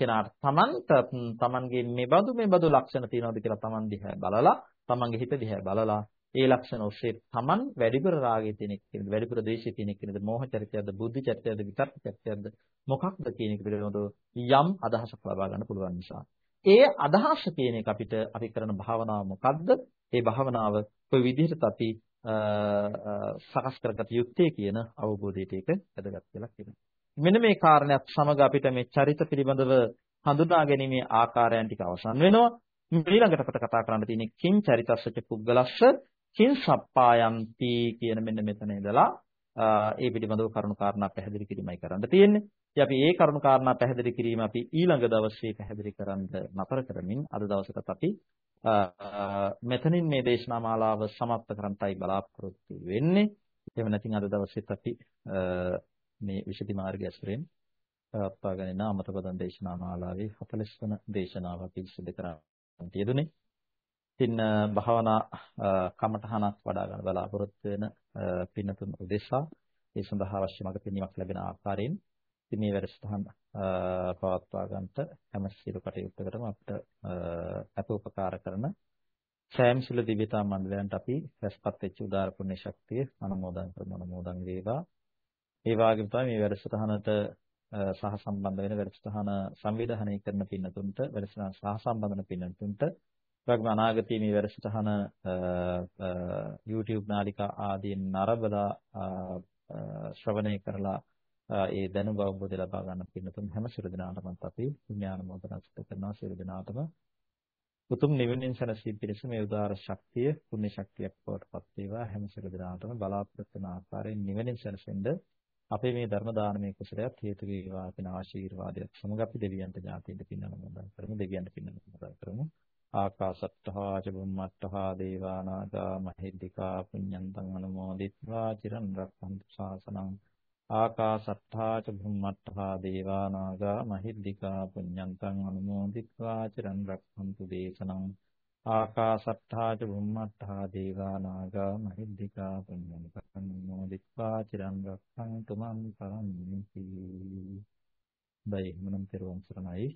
කෙනාට තමන්ට තමන්ගේ මේ බඳු මේ බඳු ලක්ෂණ තියෙනවද කියලා තමන් දිහා බලලා තමන්ගේ හිත දිහා බලලා ඒ ලක්ෂණ ඔස්සේ Taman වැඩිපුර රාගයේ තියෙන කෙනෙක්ද වැඩිපුර ද්වේෂයේ තියෙන කෙනෙක්ද මෝහ චරිතයක්ද බුද්ධි චරිතයක්ද විතර්ක චරිතයක්ද මොකක්ද කියන එක පිළිබඳව යම් අදහසක් ලබා ගන්න පුළුවන් නිසා ඒ අදහස කියන එක අපිට අපි කරන භාවනාව මොකද්ද? ඒ භාවනාව කොයි විදිහටද අපි සකස් කරගත යුත්තේ කියන අවබෝධයට ඒක වැදගත් කියලා කියනවා. මෙන්න මේ කාරණයක් සමග අපිට මේ චරිත පිළිබඳව හඳුනා ගැනීමේ ආකාරයන් ටික අවසන් වෙනවා. ඊළඟට අපිට කතා කරන්න තියෙන්නේ කිං චරිතස්සච පුද්ගලස්ස කිං සප්පායන්ති කියන මෙන්න මෙතන ඉඳලා ඒ පිළිබඳව කරුණු කාරණා පැහැදිලි කිරීමයි කරන්න තියෙන්නේ. ඉතින් අපි ඒ කරුණු කාරණා පැහැදිලි කිරීම අපි ඊළඟ දවසේ පැහැදිලි කරන්න නතර කරමින් අද දවසටත් අපි මෙතනින් මේ දේශනා මාලාව સમાප්ත කරන්ටයි බලාපොරොත්තු වෙන්නේ. එහෙම නැත්නම් අද දවසෙත් අපි මේ විෂදි මාර්ගය ඇසුරෙන් පවත්වාගෙන යන අමතපදන් දේශනා මාලාවේ 40 වන දේශනාව අපි සිදු කරන්නේ. ඉතින් භාවනා කමඨහනක් වඩා ගන්න බලාපොරොත්තු වෙන පින්නතුන් උදෙසා ඒ සඳහා අවශ්‍ය මඟ පෙනීමක් ලැබෙන ආකාරයෙන් ඉතින් මේ වැඩසටහන පවත්වා ගන්නට හැම සියලු කටයුත්තකටම අපිට අපෝපකාර කරන සෑම සිල දිව්‍යතා මණ්ඩලයන්ට අපි රැස්පත් වෙච්ච උදාර පුණ්‍ය ශක්තිය අනුමෝදන් කරන අනුමෝදන් වේවා. ඒ වගේම තමයි මේ වැඩසටහනට සහ සම්බන්ධ වෙන වැඩසටහන සංවිධානය කරන පින්නතුන්ට වැඩසටහන සහ සම්බන්ධන පින්නතුන්ට වගේම අනාගතයේ මේ වැඩසටහන YouTube නාලිකා ආදීන් නරඹලා ශ්‍රවණය කරලා ඒ දැනුම අවබෝධය ලබා ගන්න පින්නතුන් හැම සිරු දිනාටම අපි පුණ්‍යානුමෝදනා සිදු කරනවා. සිරු දිනාටම උතුම් නිවෙනින් සැනසී පිණිස මේ උදාර ශක්තිය පුණ්‍ය ශක්තියක් බවට පත් වේවා. හැම සිරු දිනාටම බලාපොරොත්තු වන ආකාරයෙන් නිවෙනින් සැනසෙන්න අපේ මේ ධර්ම දානමය කුසලයක් හේතු වේවා. කියන ආශිර්වාදයක් සමග අපි දෙවියන්ට ඥාතීන්ට පින් අනුමෝදන් කරමු. දෙවියන්ට පින් අනුමෝදන් කරමු. ආකාශත්තා ච බුම්මත්තා දේවානාගා මහිද්దికා පුඤ්ඤන්තං අනුමෝදිත්වා චිරන් රක්ඛන්තු ශාසනං. ආකාශත්තා ච බුම්මත්තා දේවානාගා මහිද්దికා පුඤ්ඤන්තං අනුමෝදිත්වා චිරන් රක්ඛන්තු දේශනං. ආකාශත්තා ච බුම්මත්තා දේවානාගා මහිද්దికා පුඤ්ඤන්තං අනුමෝදිත්වා චිරන් රක්ඛන්තු මං පරමිති දෛවමනම් පෙරවන් සරණයි.